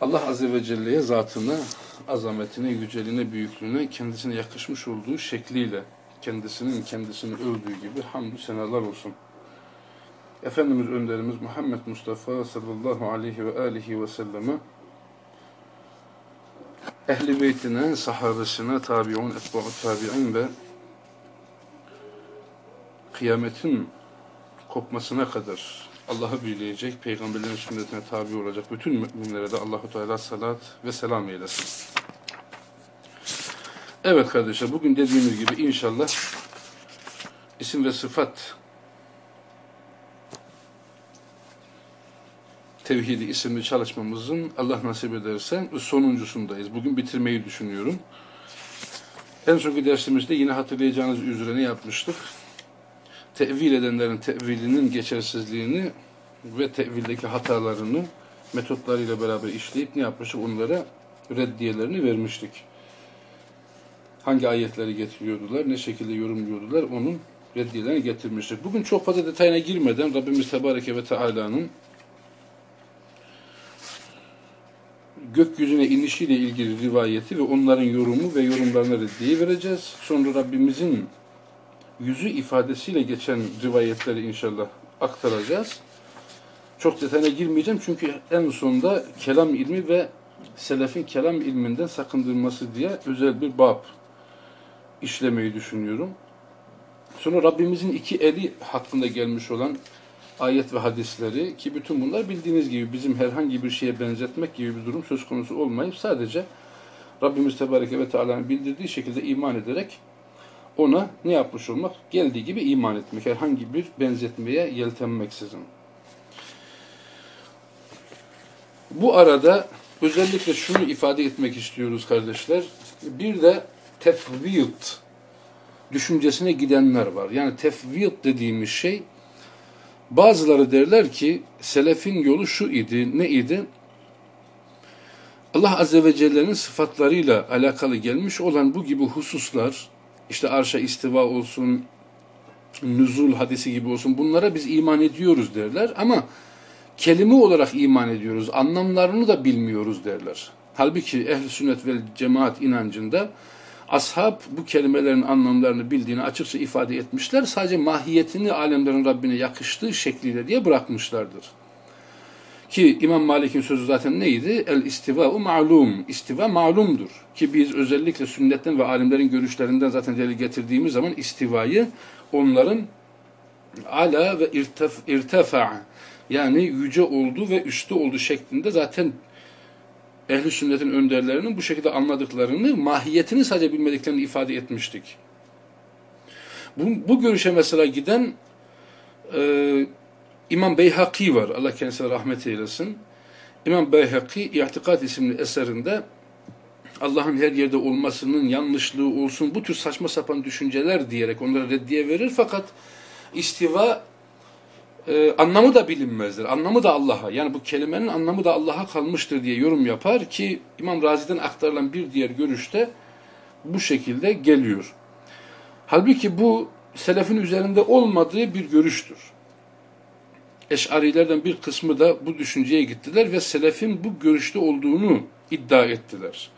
Allah Azze ve Celle'ye zatını, azametine, yüceline, büyüklüğüne, kendisine yakışmış olduğu şekliyle, kendisinin kendisini övdüğü gibi hamdü senalar olsun. Efendimiz önderimiz Muhammed Mustafa sallallahu aleyhi ve aleyhi ve selleme ehli beytine, sahabesine, tabi'un, etba'u tabi'in ve kıyametin kopmasına kadar Allah'ı büyüleyecek, peygamberlerin sünnetine tabi olacak bütün müminlere de Allahu Teala salat ve selam eylesin. Evet kardeşler, bugün dediğimiz gibi inşallah isim ve sıfat Tevhidi isimli çalışmamızın Allah nasip ederse sonuncusundayız. Bugün bitirmeyi düşünüyorum. En sonki dersimizde yine hatırlayacağınız üzere ne yapmıştık? Tevil edenlerin tevilinin geçersizliğini ve tevildeki hatalarını metotlarıyla beraber işleyip ne yapmıştık? Onlara reddiyelerini vermiştik. Hangi ayetleri getiriyordular, ne şekilde yorumluyordular onun reddiyelerini getirmiştik. Bugün çok fazla detayına girmeden Rabbimiz Tebareke ve Teala'nın gökyüzüne inişiyle ilgili rivayeti ve onların yorumu ve yorumlarına reddiye vereceğiz. Sonra Rabbimizin yüzü ifadesiyle geçen rivayetleri inşallah aktaracağız. Çok detayına girmeyeceğim çünkü en sonunda kelam ilmi ve selefin kelam ilminden sakındırması diye özel bir bab işlemeyi düşünüyorum. Sonra Rabbimizin iki eli hakkında gelmiş olan ayet ve hadisleri ki bütün bunlar bildiğiniz gibi bizim herhangi bir şeye benzetmek gibi bir durum söz konusu olmayıp sadece Rabbimiz Tebareke ve Teala'nın bildirdiği şekilde iman ederek ona ne yapmış olmak? Geldiği gibi iman etmek. Herhangi bir benzetmeye yeltenmeksizin. Bu arada özellikle şunu ifade etmek istiyoruz kardeşler. Bir de tefvid düşüncesine gidenler var. Yani tefvid dediğimiz şey bazıları derler ki selefin yolu şu idi, ne idi? Allah Azze ve Celle'nin sıfatlarıyla alakalı gelmiş olan bu gibi hususlar işte arşa istiva olsun, nüzul hadisi gibi olsun bunlara biz iman ediyoruz derler ama kelime olarak iman ediyoruz, anlamlarını da bilmiyoruz derler. Halbuki ehl sünnet ve cemaat inancında ashab bu kelimelerin anlamlarını bildiğini açıkça ifade etmişler. Sadece mahiyetini alemlerin Rabbine yakıştığı şekliyle diye bırakmışlardır. Ki İmam Malik'in sözü zaten neydi? El istiva'u ma'lum. İstiva malumdur. Ki biz özellikle sünnetten ve alimlerin görüşlerinden zaten delil getirdiğimiz zaman istivayı onların ala ve irtef, irtefa yani yüce oldu ve üstü oldu şeklinde zaten ehli sünnetin önderlerinin bu şekilde anladıklarını, mahiyetini sadece bilmediklerini ifade etmiştik. Bu, bu görüşe mesela giden e, İmam Beyhaki var. Allah kendisine rahmet eylesin. İmam Beyhaki İhtikat isimli eserinde Allah'ın her yerde olmasının yanlışlığı olsun bu tür saçma sapan düşünceler diyerek onlara reddiye verir fakat istiva e, anlamı da bilinmezdir. Anlamı da Allah'a yani bu kelimenin anlamı da Allah'a kalmıştır diye yorum yapar ki İmam Razi'den aktarılan bir diğer görüşte bu şekilde geliyor. Halbuki bu selefin üzerinde olmadığı bir görüştür. Eş'arilerden bir kısmı da bu düşünceye gittiler ve selefin bu görüşte olduğunu iddia ettiler.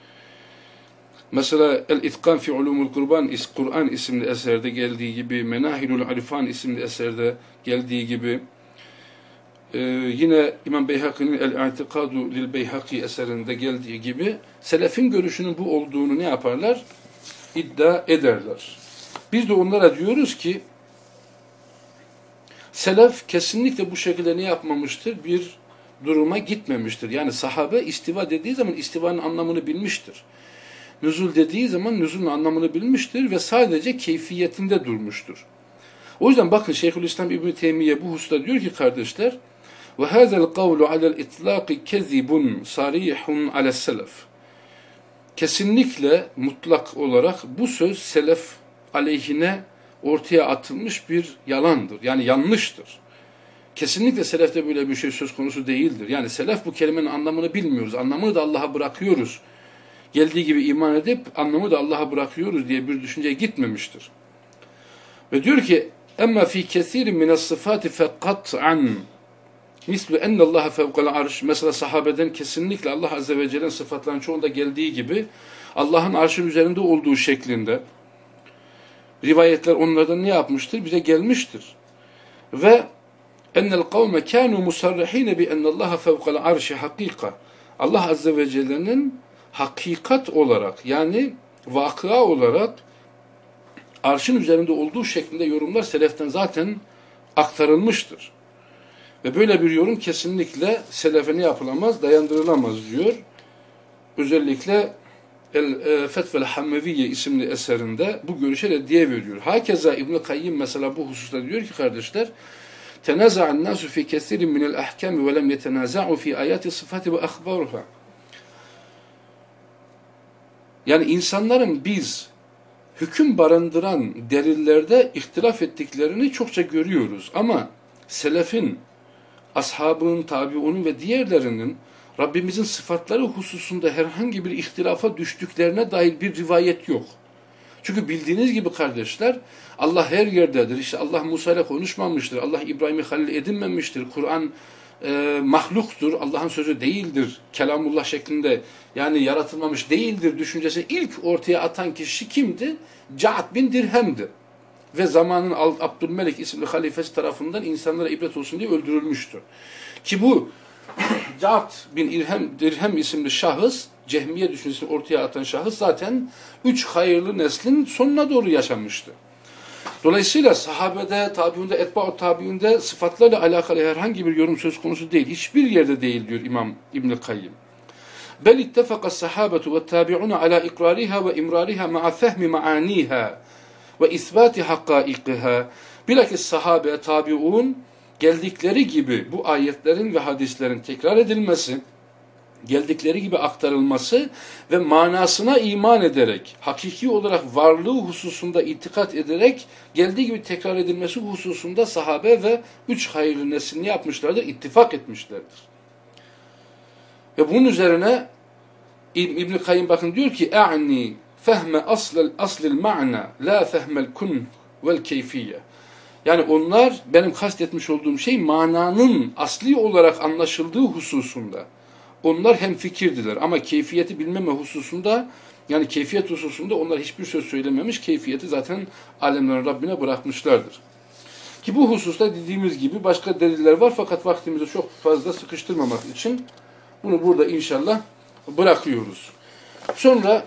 Mesela El-İtkan fi Ulumul Kurban Kur'an isimli eserde geldiği gibi, Menahilul Arifan isimli eserde geldiği gibi, e, yine İmam Beyhaki'nin El-İtikadu lil Beyhaki eserinde geldiği gibi, selefin görüşünün bu olduğunu ne yaparlar? İddia ederler. Biz de onlara diyoruz ki, Selef kesinlikle bu şekilde ne yapmamıştır? Bir duruma gitmemiştir. Yani sahabe istiva dediği zaman istivanın anlamını bilmiştir. Nüzul dediği zaman nüzulün anlamını bilmiştir ve sadece keyfiyetinde durmuştur. O yüzden bakın Şeyhülislam İbni Teymiye bu hususta diyor ki kardeşler, Ve hâzel kavlu alel itlâki kezibun sarihun selef. Kesinlikle mutlak olarak bu söz selef aleyhine ortaya atılmış bir yalandır. Yani yanlıştır. Kesinlikle selefte böyle bir şey söz konusu değildir. Yani selef bu kelimenin anlamını bilmiyoruz. Anlamını da Allah'a bırakıyoruz. Geldiği gibi iman edip anlamı da Allah'a bırakıyoruz diye bir düşünceye gitmemiştir. Ve diyor ki emma fi kesirin mines sıfati fekat'an mislu enne Allaha fevkal arş mesela sahabeden kesinlikle Allah azze ve celle'nin sıfatlarının çoğunda geldiği gibi Allah'ın arşın üzerinde olduğu şeklinde rivayetler onlardan ne yapmıştır? Bize gelmiştir. Ve ennel kavme kânû musarrihîne bi ennallaha fevkal arşi hakika. Allah azze ve celle'nin hakikat olarak yani vakıa olarak arşın üzerinde olduğu şeklinde yorumlar seleften zaten aktarılmıştır. Ve böyle bir yorum kesinlikle selefe ne yapılamaz? Dayandırılamaz diyor. Özellikle El e, Fetvel Hammeviye isimli eserinde bu görüşe reddiye veriyor. Hakeza İbn-i Kayyim mesela bu hususta diyor ki kardeşler tenaza'an nasu fi kesirin minel ahkami ve lem yetenaza'u fi ayati sıfati ve ahbaruha. Yani insanların biz hüküm barındıran delillerde ihtilaf ettiklerini çokça görüyoruz. Ama selefin, ashabın, tabiunun ve diğerlerinin Rabbimizin sıfatları hususunda herhangi bir ihtilafa düştüklerine dair bir rivayet yok. Çünkü bildiğiniz gibi kardeşler Allah her yerdedir. İşte Allah Musa ile konuşmamıştır. Allah İbrahim'i halil edinmemiştir. Kur'an e, mahluktur. Allah'ın sözü değildir. Kelamullah şeklinde yani yaratılmamış değildir düşüncesi ilk ortaya atan kişi kimdi? Ca'd bin Dirhem'di. Ve zamanın Abdülmelik isimli halifesi tarafından insanlara ibret olsun diye öldürülmüştü. Ki bu Ca'd bin İrhem, Dirhem isimli şahıs, cehmiye düşüncesini ortaya atan şahıs zaten üç hayırlı neslin sonuna doğru yaşamıştı. Dolayısıyla sahabede, tabiunde, etba'u tabiunde sıfatlarla alakalı herhangi bir yorum söz konusu değil. Hiçbir yerde değil diyor İmam İbn-i Kayyim. Bel ittefaka sahabetu ve tabi'una ala ikrariha ve imrariha ma'a fehmi ma'aniha ve isbati hakkaikiha. Bilakis sahabe, tabi'un geldikleri gibi bu ayetlerin ve hadislerin tekrar edilmesi, geldikleri gibi aktarılması ve manasına iman ederek, hakiki olarak varlığı hususunda itikat ederek, geldiği gibi tekrar edilmesi hususunda sahabe ve üç hayırlı nesil ne yapmışlardır? İttifak etmişlerdir. Ve bunun üzerine İbn-i Kayyım bakın diyor ki اَعْنِي fehme aslel aslil ma'na la fehmel kun vel keyfiye. yani onlar benim kastetmiş olduğum şey mananın asli olarak anlaşıldığı hususunda. Onlar hem fikirdiler ama keyfiyeti bilmeme hususunda yani keyfiyet hususunda onlar hiçbir söz söylememiş. Keyfiyeti zaten alemlerin Rabbine bırakmışlardır. Ki bu hususta dediğimiz gibi başka deliller var fakat vaktimizi çok fazla sıkıştırmamak için bunu burada inşallah bırakıyoruz. Sonra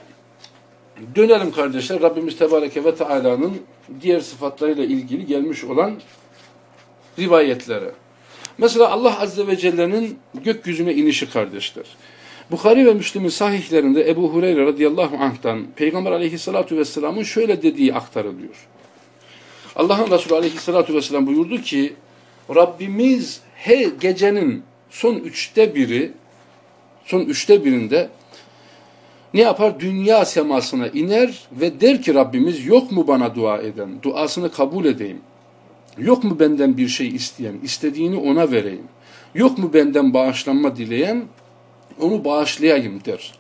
dönelim kardeşler Rabbimiz Tebareke ve Teala'nın diğer sıfatlarıyla ilgili gelmiş olan rivayetlere. Mesela Allah Azze ve Celle'nin gökyüzüne inişi kardeşler. Bukhari ve Müslim'in sahihlerinde Ebu Hureyre radıyallahu anh'tan Peygamber aleyhissalatu vesselamın şöyle dediği aktarılıyor. Allah'ın Resulü aleyhissalatu vesselam buyurdu ki Rabbimiz her gecenin son üçte biri son üçte birinde ne yapar? Dünya semasına iner ve der ki Rabbimiz yok mu bana dua eden? Duasını kabul edeyim. Yok mu benden bir şey isteyen? istediğini ona vereyim. Yok mu benden bağışlanma dileyen? Onu bağışlayayım der.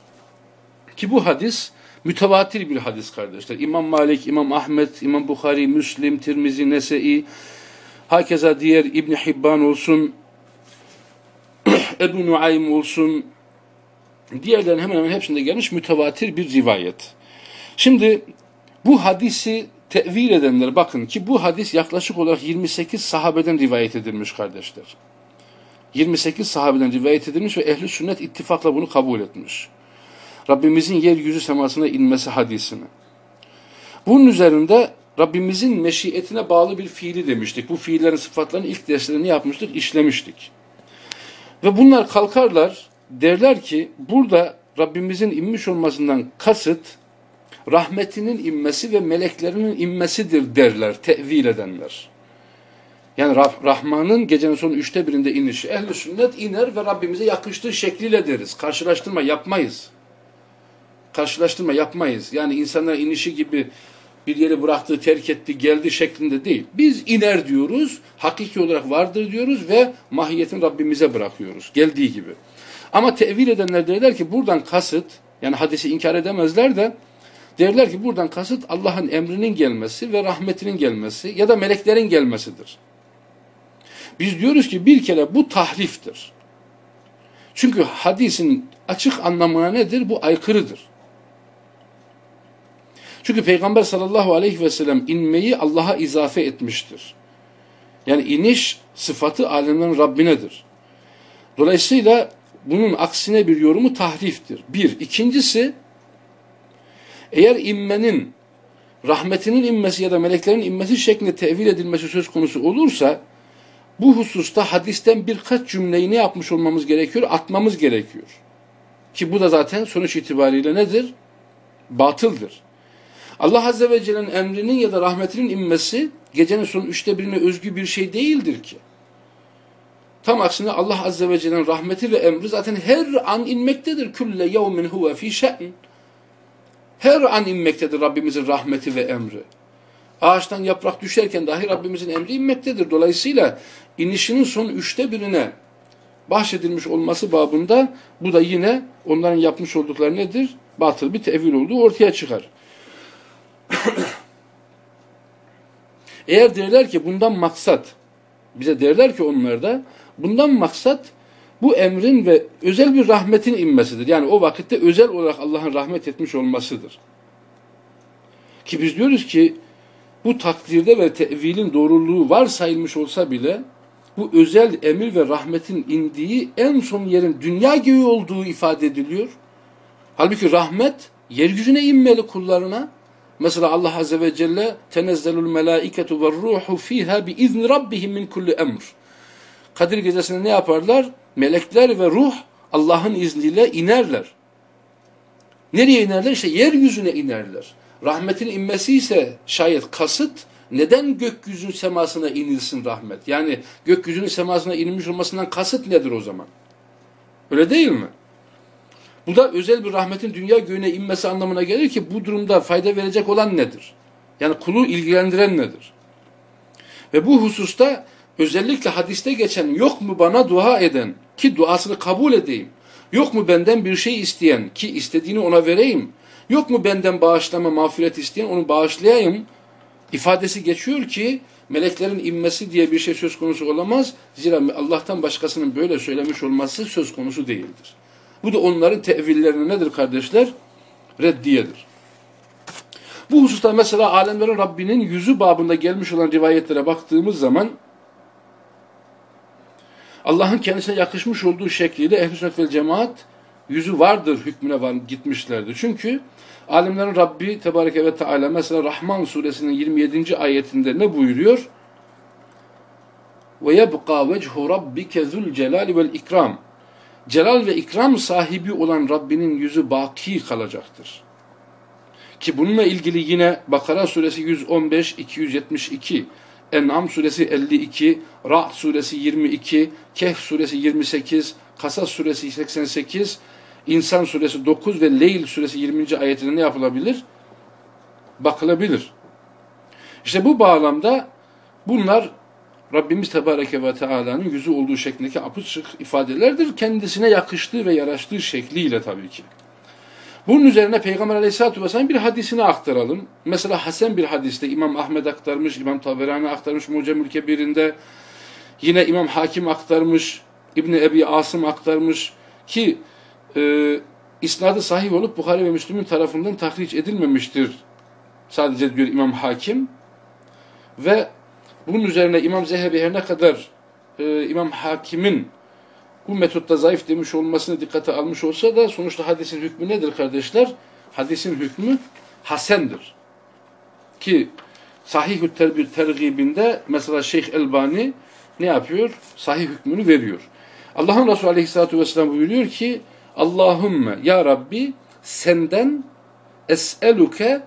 Ki bu hadis mütevatir bir hadis kardeşler. İmam Malik, İmam Ahmet, İmam Bukhari, Müslim, Tirmizi, Nese'i, hakeza diğer İbni Hibban olsun, Ebu Nuaym olsun, diğerlerin hemen hemen hepsinde gelmiş mütevatir bir rivayet. Şimdi bu hadisi tevil edenler bakın ki bu hadis yaklaşık olarak 28 sahabeden rivayet edilmiş kardeşler. 28 sahabeden rivayet edilmiş ve ehli sünnet ittifakla bunu kabul etmiş. Rabbimizin yeryüzü semasına inmesi hadisini. Bunun üzerinde Rabbimizin meşiyetine bağlı bir fiili demiştik. Bu fiillerin sıfatlarını ilk derslerinde yapmıştık? işlemiştik. Ve bunlar kalkarlar derler ki burada Rabbimizin inmiş olmasından kasıt rahmetinin inmesi ve meleklerinin inmesidir derler, tevil edenler. Yani Rah Rahman'ın gecenin son üçte birinde inişi. Ehl-i sünnet iner ve Rabbimize yakıştığı şekliyle deriz. Karşılaştırma yapmayız. Karşılaştırma yapmayız. Yani insanlar inişi gibi bir yere bıraktığı, terk etti, geldi şeklinde değil. Biz iner diyoruz, hakiki olarak vardır diyoruz ve mahiyetini Rabbimize bırakıyoruz. Geldiği gibi. Ama tevil edenler derler ki buradan kasıt, yani hadisi inkar edemezler de, derler ki buradan kasıt Allah'ın emrinin gelmesi ve rahmetinin gelmesi ya da meleklerin gelmesidir. Biz diyoruz ki bir kere bu tahriftir. Çünkü hadisin açık anlamına nedir? Bu aykırıdır. Çünkü Peygamber sallallahu aleyhi ve sellem inmeyi Allah'a izafe etmiştir. Yani iniş sıfatı alemlerin Rabbinedir. Dolayısıyla bunun aksine bir yorumu tahriftir. Bir. İkincisi eğer inmenin rahmetinin inmesi ya da meleklerin inmesi şeklinde tevil edilmesi söz konusu olursa bu hususta hadisten birkaç cümleyi ne yapmış olmamız gerekiyor? Atmamız gerekiyor. Ki bu da zaten sonuç itibariyle nedir? Batıldır. Allah Azze ve Celle'nin emrinin ya da rahmetinin inmesi gecenin son üçte birine özgü bir şey değildir ki. Tam aksine Allah Azze ve Celle'nin rahmeti ve emri zaten her an inmektedir. Külle yevmin huve fi şe'n. Her an inmektedir Rabbimizin rahmeti ve emri. Ağaçtan yaprak düşerken dahi Rabbimizin emri inmektedir. Dolayısıyla inişinin son üçte birine bahşedilmiş olması babında bu da yine onların yapmış oldukları nedir? Batıl bir tevil olduğu ortaya çıkar. Eğer derler ki bundan maksat, bize derler ki onlar da, bundan maksat bu emrin ve özel bir rahmetin inmesidir. Yani o vakitte özel olarak Allah'ın rahmet etmiş olmasıdır. Ki biz diyoruz ki bu takdirde ve tevilin doğruluğu varsayılmış olsa bile bu özel emir ve rahmetin indiği en son yerin dünya göğü olduğu ifade ediliyor. Halbuki rahmet yeryüzüne inmeli kullarına. Mesela Allah Azze ve Celle tenezzelul melâiketu ve ruhu fîhâ bi izni rabbihim min kulli emr. Kadir gecesinde ne yaparlar? Melekler ve ruh Allah'ın izniyle inerler. Nereye inerler? İşte yeryüzüne inerler. Rahmetin inmesi ise şayet kasıt neden gökyüzünün semasına inilsin rahmet? Yani gökyüzünün semasına inilmiş olmasından kasıt nedir o zaman? Öyle değil mi? Bu da özel bir rahmetin dünya göğüne inmesi anlamına gelir ki bu durumda fayda verecek olan nedir? Yani kulu ilgilendiren nedir? Ve bu hususta özellikle hadiste geçen yok mu bana dua eden ki duasını kabul edeyim. Yok mu benden bir şey isteyen ki istediğini ona vereyim. Yok mu benden bağışlama, mağfiret isteyen onu bağışlayayım ifadesi geçiyor ki meleklerin inmesi diye bir şey söz konusu olamaz. Zira Allah'tan başkasının böyle söylemiş olması söz konusu değildir. Bu da onların tevillerine nedir kardeşler? Reddiyedir. Bu hususta mesela alemlerin Rabbinin yüzü babında gelmiş olan rivayetlere baktığımız zaman Allah'ın kendisine yakışmış olduğu şekliyle ehl-i sünnet vel cemaat yüzü vardır hükmüne var, gitmişlerdi. Çünkü alimlerin Rabbi Tebareke ve Teala mesela Rahman suresinin 27. ayetinde ne buyuruyor? Ve yebqa vechu rabbike zul celali vel ikram. Celal ve ikram sahibi olan Rabbinin yüzü baki kalacaktır. Ki bununla ilgili yine Bakara suresi 115 272 En'am suresi 52, Ra'd suresi 22, Kehf suresi 28, Kasas suresi 88, İnsan suresi 9 ve Leyl suresi 20. ayetine ne yapılabilir? Bakılabilir. İşte bu bağlamda bunlar Rabbimiz Tebareke ve Teala'nın yüzü olduğu şeklindeki apışık ifadelerdir. Kendisine yakıştığı ve yaraştığı şekliyle tabii ki. Bunun üzerine Peygamber Aleyhisselatü Vesselam bir hadisini aktaralım. Mesela Hasan bir hadiste İmam Ahmed aktarmış, İmam Taberani aktarmış Mucemül Kebir'inde. Yine İmam Hakim aktarmış, İbni Ebi Asım aktarmış ki e, isnadı sahih olup Bukhari ve Müslüm'ün tarafından tahriç edilmemiştir. Sadece diyor İmam Hakim. Ve bunun üzerine İmam Zehebi her ne kadar e, İmam Hakim'in bu metutta zayıf demiş olmasını dikkate almış olsa da sonuçta hadisin hükmü nedir kardeşler? Hadisin hükmü hasendir. Ki sahih-ü terbir tergibinde mesela Şeyh Elbani ne yapıyor? Sahih hükmünü veriyor. Allah'ın Resulü Aleyhisselatü Vesselam buyuruyor ki Allahümme ya Rabbi senden es'eluke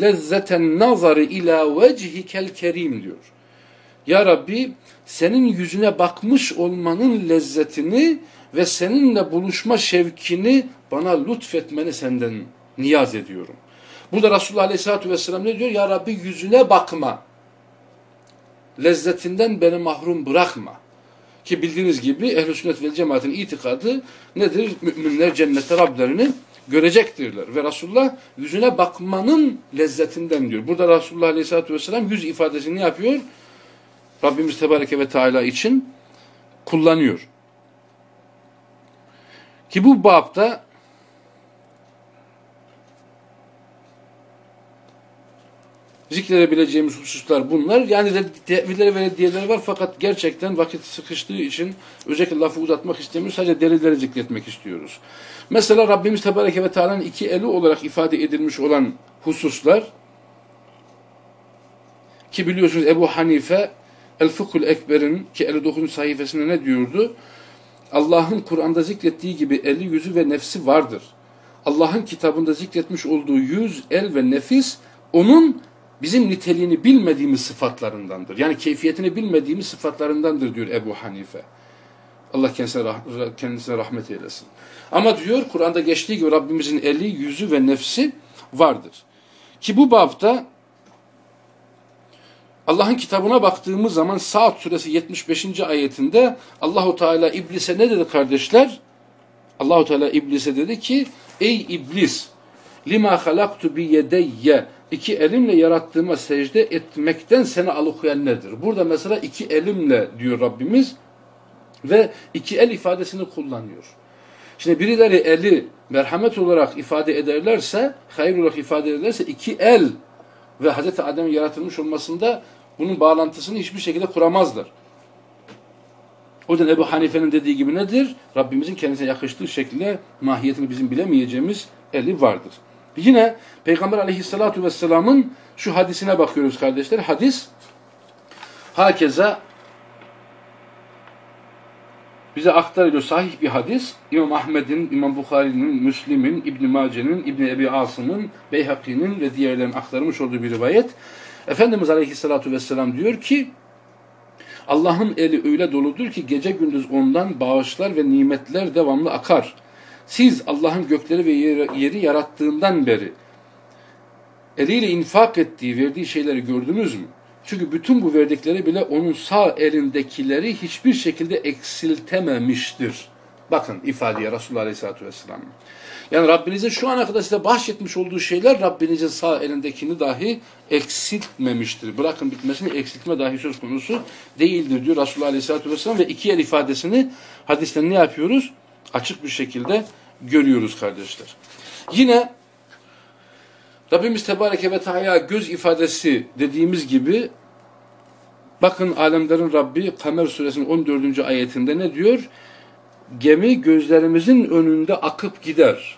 lezzeten nazarı ila vecihikel kerim diyor. Ya Rabbi senin yüzüne bakmış olmanın lezzetini ve seninle buluşma şevkini bana lütfetmeni senden niyaz ediyorum. Burada Resulullah Aleyhisselatü Vesselam ne diyor? Ya Rabbi yüzüne bakma. Lezzetinden beni mahrum bırakma. Ki bildiğiniz gibi ehl-i sünnet vel cemaatin itikadı nedir? Müminler cennette Rablerini görecektirler. Ve Resulullah yüzüne bakmanın lezzetinden diyor. Burada Resulullah Aleyhisselatü Vesselam yüz ifadesini yapıyor? Rabbimiz Tebareke ve Teala için kullanıyor. Ki bu babda zikredebileceğimiz hususlar bunlar. Yani tevilleri ve reddiyeleri var fakat gerçekten vakit sıkıştığı için özellikle lafı uzatmak istemiyoruz. Sadece delilleri zikretmek istiyoruz. Mesela Rabbimiz Tebareke ve Teala'nın iki eli olarak ifade edilmiş olan hususlar ki biliyorsunuz Ebu Hanife El-Fıkhul Ekber'in ki 59. sayfasında ne diyordu? Allah'ın Kur'an'da zikrettiği gibi eli, yüzü ve nefsi vardır. Allah'ın kitabında zikretmiş olduğu yüz, el ve nefis onun bizim niteliğini bilmediğimiz sıfatlarındandır. Yani keyfiyetini bilmediğimiz sıfatlarındandır diyor Ebu Hanife. Allah kendisine, rah kendisine rahmet eylesin. Ama diyor Kur'an'da geçtiği gibi Rabbimizin eli, yüzü ve nefsi vardır. Ki bu babda Allah'ın kitabına baktığımız zaman Saat suresi 75. ayetinde Allahu Teala iblise ne dedi kardeşler? Allahu Teala iblise dedi ki: "Ey iblis, lima halaktu bi yedeyye iki elimle yarattığıma secde etmekten seni alıkoyan nedir? Burada mesela iki elimle diyor Rabbimiz ve iki el ifadesini kullanıyor. Şimdi birileri eli merhamet olarak ifade ederlerse, hayır olarak ifade ederlerse iki el ve Hz. Adem'in yaratılmış olmasında bunun bağlantısını hiçbir şekilde kuramazlar. O yüzden Ebu Hanife'nin dediği gibi nedir? Rabbimizin kendisine yakıştığı şekilde mahiyetini bizim bilemeyeceğimiz eli vardır. Yine Peygamber aleyhissalatu vesselamın şu hadisine bakıyoruz kardeşler. Hadis hakeza bize aktarılıyor sahih bir hadis. İmam Ahmed'in, İmam Bukhari'nin, Müslim'in, İbn Mace'nin, İbn Ebi Asım'ın, Beyhaki'nin ve diğerlerinin aktarmış olduğu bir rivayet. Efendimiz Aleyhissalatu vesselam diyor ki Allah'ın eli öyle doludur ki gece gündüz ondan bağışlar ve nimetler devamlı akar. Siz Allah'ın gökleri ve yeri yarattığından beri eliyle infak ettiği, verdiği şeyleri gördünüz mü? Çünkü bütün bu verdikleri bile onun sağ elindekileri hiçbir şekilde eksiltememiştir. Bakın ifadeye Resulullah Aleyhisselatü Vesselam. Yani Rabbinizin şu ana kadar size bahşetmiş olduğu şeyler Rabbinizin sağ elindekini dahi eksiltmemiştir. Bırakın bitmesini eksiltme dahi söz konusu değildir diyor Resulullah Aleyhisselatü Vesselam ve iki el ifadesini hadisten ne yapıyoruz? Açık bir şekilde görüyoruz kardeşler. Yine Rabbimiz Tebareke ve Teala göz ifadesi dediğimiz gibi bakın alemlerin Rabbi Kamer suresinin 14. ayetinde ne diyor? Gemi gözlerimizin önünde akıp gider.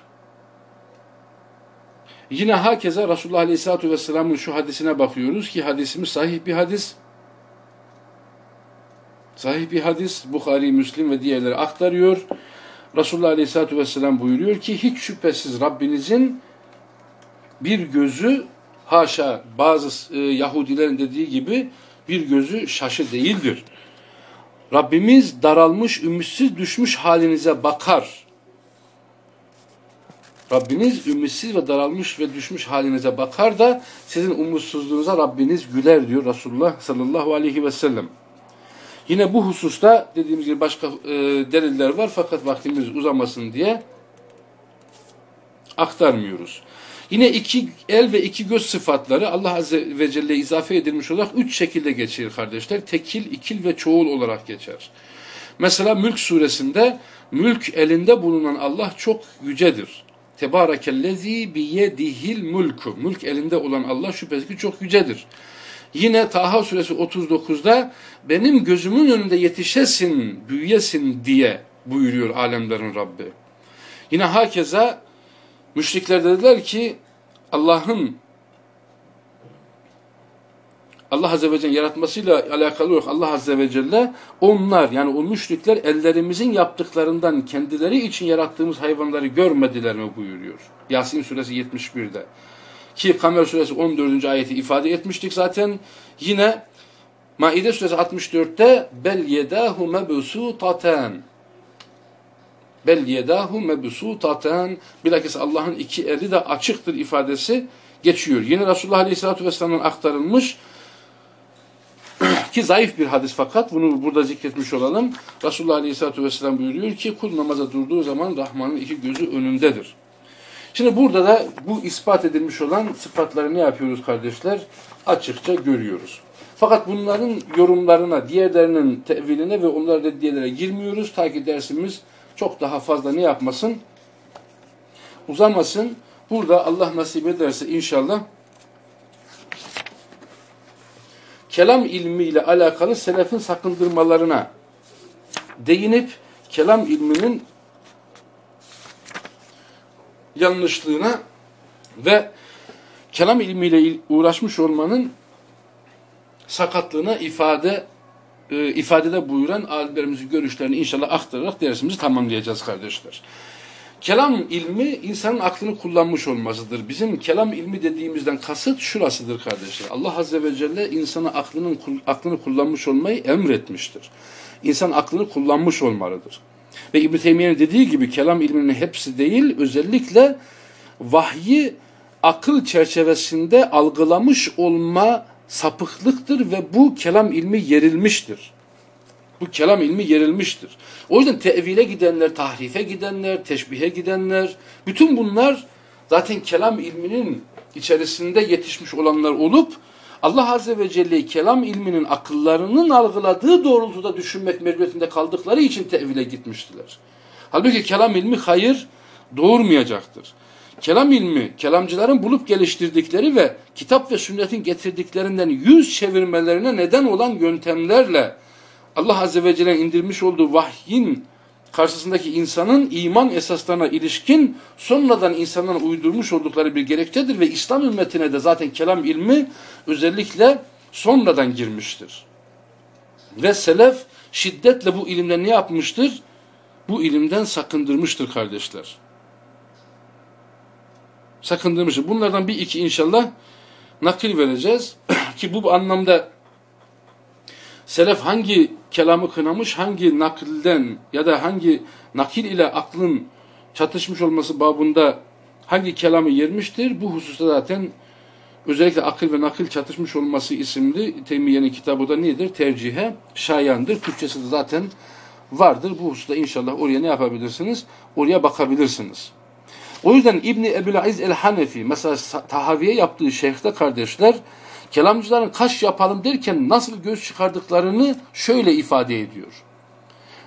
Yine hakeza Resulullah Aleyhisselatü Vesselam'ın şu hadisine bakıyoruz ki hadisimiz sahih bir hadis. Sahih bir hadis. Bukhari, Müslim ve diğerleri aktarıyor. Resulullah Aleyhisselatü Vesselam buyuruyor ki hiç şüphesiz Rabbinizin bir gözü haşa bazı e, Yahudilerin dediği gibi bir gözü şaşı değildir. Rabbimiz daralmış, ümitsiz düşmüş halinize bakar. Rabbiniz ümitsiz ve daralmış ve düşmüş halinize bakar da sizin umutsuzluğunuza Rabbiniz güler diyor Resulullah sallallahu aleyhi ve sellem. Yine bu hususta dediğimiz gibi başka e, deliller var fakat vaktimiz uzamasın diye aktarmıyoruz. Yine iki el ve iki göz sıfatları Allah Azze ve Celle izafe edilmiş olarak üç şekilde geçer kardeşler. Tekil, ikil ve çoğul olarak geçer. Mesela Mülk suresinde mülk elinde bulunan Allah çok yücedir. Tebarekellezi biyedihil mulku. Mülk elinde olan Allah şüphesiz ki çok yücedir. Yine Taha suresi 39'da benim gözümün önünde yetişesin, büyüyesin diye buyuruyor alemlerin Rabbi. Yine hakeza müşrikler dediler ki Allah'ın Allah Azze ve Celle yaratmasıyla alakalı olarak Allah Azze ve Celle onlar yani o müşrikler ellerimizin yaptıklarından kendileri için yarattığımız hayvanları görmediler mi buyuruyor. Yasin suresi 71'de. Ki Kamer suresi 14. ayeti ifade etmiştik zaten. Yine Maide suresi 64'te bel yedahu mebsutatan bel yedahu mebsutatan bilakis Allah'ın iki eli de açıktır ifadesi geçiyor. Yine Resulullah Aleyhisselatü Vesselam'dan aktarılmış ki zayıf bir hadis fakat bunu burada zikretmiş olalım. Resulullah Aleyhisselatü Vesselam buyuruyor ki kul namaza durduğu zaman Rahman'ın iki gözü önündedir. Şimdi burada da bu ispat edilmiş olan sıfatları ne yapıyoruz kardeşler? Açıkça görüyoruz. Fakat bunların yorumlarına, diğerlerinin teviline ve onlara reddiyelere girmiyoruz. Ta ki dersimiz çok daha fazla ne yapmasın? Uzamasın. Burada Allah nasip ederse inşallah kelam ilmiyle alakalı selefin sakındırmalarına değinip kelam ilminin yanlışlığına ve kelam ilmiyle uğraşmış olmanın sakatlığına ifade e, ifadede buyuran alimlerimizin görüşlerini inşallah aktararak dersimizi tamamlayacağız kardeşler. Kelam ilmi insanın aklını kullanmış olmasıdır. Bizim kelam ilmi dediğimizden kasıt şurasıdır kardeşler. Allah Azze ve Celle insana aklının aklını kullanmış olmayı emretmiştir. İnsan aklını kullanmış olmalıdır. Ve İbn Teymiye'nin dediği gibi kelam ilminin hepsi değil, özellikle vahyi akıl çerçevesinde algılamış olma sapıklıktır ve bu kelam ilmi yerilmiştir. Bu kelam ilmi yerilmiştir. O yüzden tevile gidenler, tahrife gidenler, teşbihe gidenler, bütün bunlar zaten kelam ilminin içerisinde yetişmiş olanlar olup Allah Azze ve Celle kelam ilminin akıllarının algıladığı doğrultuda düşünmek mecburiyetinde kaldıkları için tevile gitmiştiler. Halbuki kelam ilmi hayır doğurmayacaktır. Kelam ilmi, kelamcıların bulup geliştirdikleri ve kitap ve sünnetin getirdiklerinden yüz çevirmelerine neden olan yöntemlerle Allah Azze ve Celle indirmiş olduğu vahyin karşısındaki insanın iman esaslarına ilişkin sonradan insanların uydurmuş oldukları bir gerekçedir ve İslam ümmetine de zaten kelam ilmi özellikle sonradan girmiştir. Ve selef şiddetle bu ilimden ne yapmıştır? Bu ilimden sakındırmıştır kardeşler. Sakındırmıştır. Bunlardan bir iki inşallah nakil vereceğiz. Ki bu anlamda selef hangi kelamı kınamış, hangi nakilden ya da hangi nakil ile aklın çatışmış olması babında hangi kelamı yermiştir? Bu hususta zaten özellikle akıl ve nakil çatışmış olması isimli Teymiye'nin kitabı da nedir? Tercihe şayandır. Türkçesi de zaten vardır. Bu hususta inşallah oraya ne yapabilirsiniz? Oraya bakabilirsiniz. O yüzden İbni Ebu'l-Aziz el-Hanefi mesela Tahaviye yaptığı şeyhte kardeşler kelamcıların kaş yapalım derken nasıl göz çıkardıklarını şöyle ifade ediyor.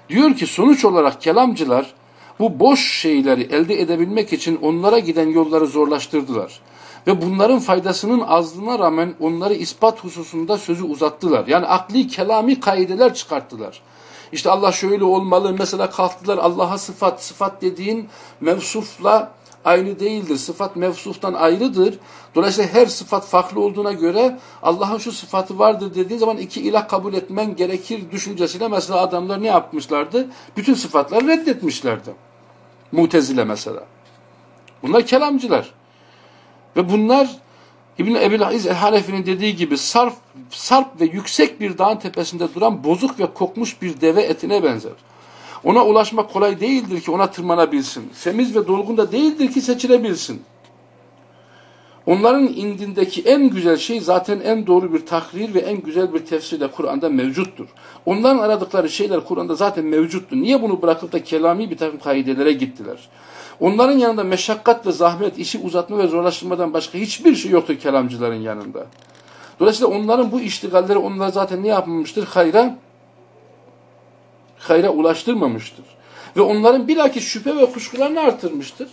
Diyor ki sonuç olarak kelamcılar bu boş şeyleri elde edebilmek için onlara giden yolları zorlaştırdılar. Ve bunların faydasının azlığına rağmen onları ispat hususunda sözü uzattılar. Yani akli kelami kaideler çıkarttılar. İşte Allah şöyle olmalı. Mesela kalktılar Allah'a sıfat. Sıfat dediğin mevsufla aynı değildir. Sıfat mevsuftan ayrıdır. Dolayısıyla her sıfat farklı olduğuna göre Allah'ın şu sıfatı vardır dediğin zaman iki ilah kabul etmen gerekir düşüncesiyle mesela adamlar ne yapmışlardı? Bütün sıfatları reddetmişlerdi. Mutezile mesela. Bunlar kelamcılar. Ve bunlar İbn-i Ebu'l-Aziz el-Hanefi'nin dediği gibi sarf, sarp ve yüksek bir dağın tepesinde duran bozuk ve kokmuş bir deve etine benzer. Ona ulaşmak kolay değildir ki ona tırmanabilsin. Semiz ve dolgun da değildir ki seçilebilsin. Onların indindeki en güzel şey zaten en doğru bir takrir ve en güzel bir tefsir de Kur'an'da mevcuttur. Onların aradıkları şeyler Kur'an'da zaten mevcuttu. Niye bunu bırakıp da kelami bir takım kaidelere gittiler? Onların yanında meşakkat ve zahmet, işi uzatma ve zorlaştırmadan başka hiçbir şey yoktur kelamcıların yanında. Dolayısıyla onların bu iştigalleri onlar zaten ne yapmamıştır? Hayra, hayra ulaştırmamıştır. Ve onların bilakis şüphe ve kuşkularını artırmıştır.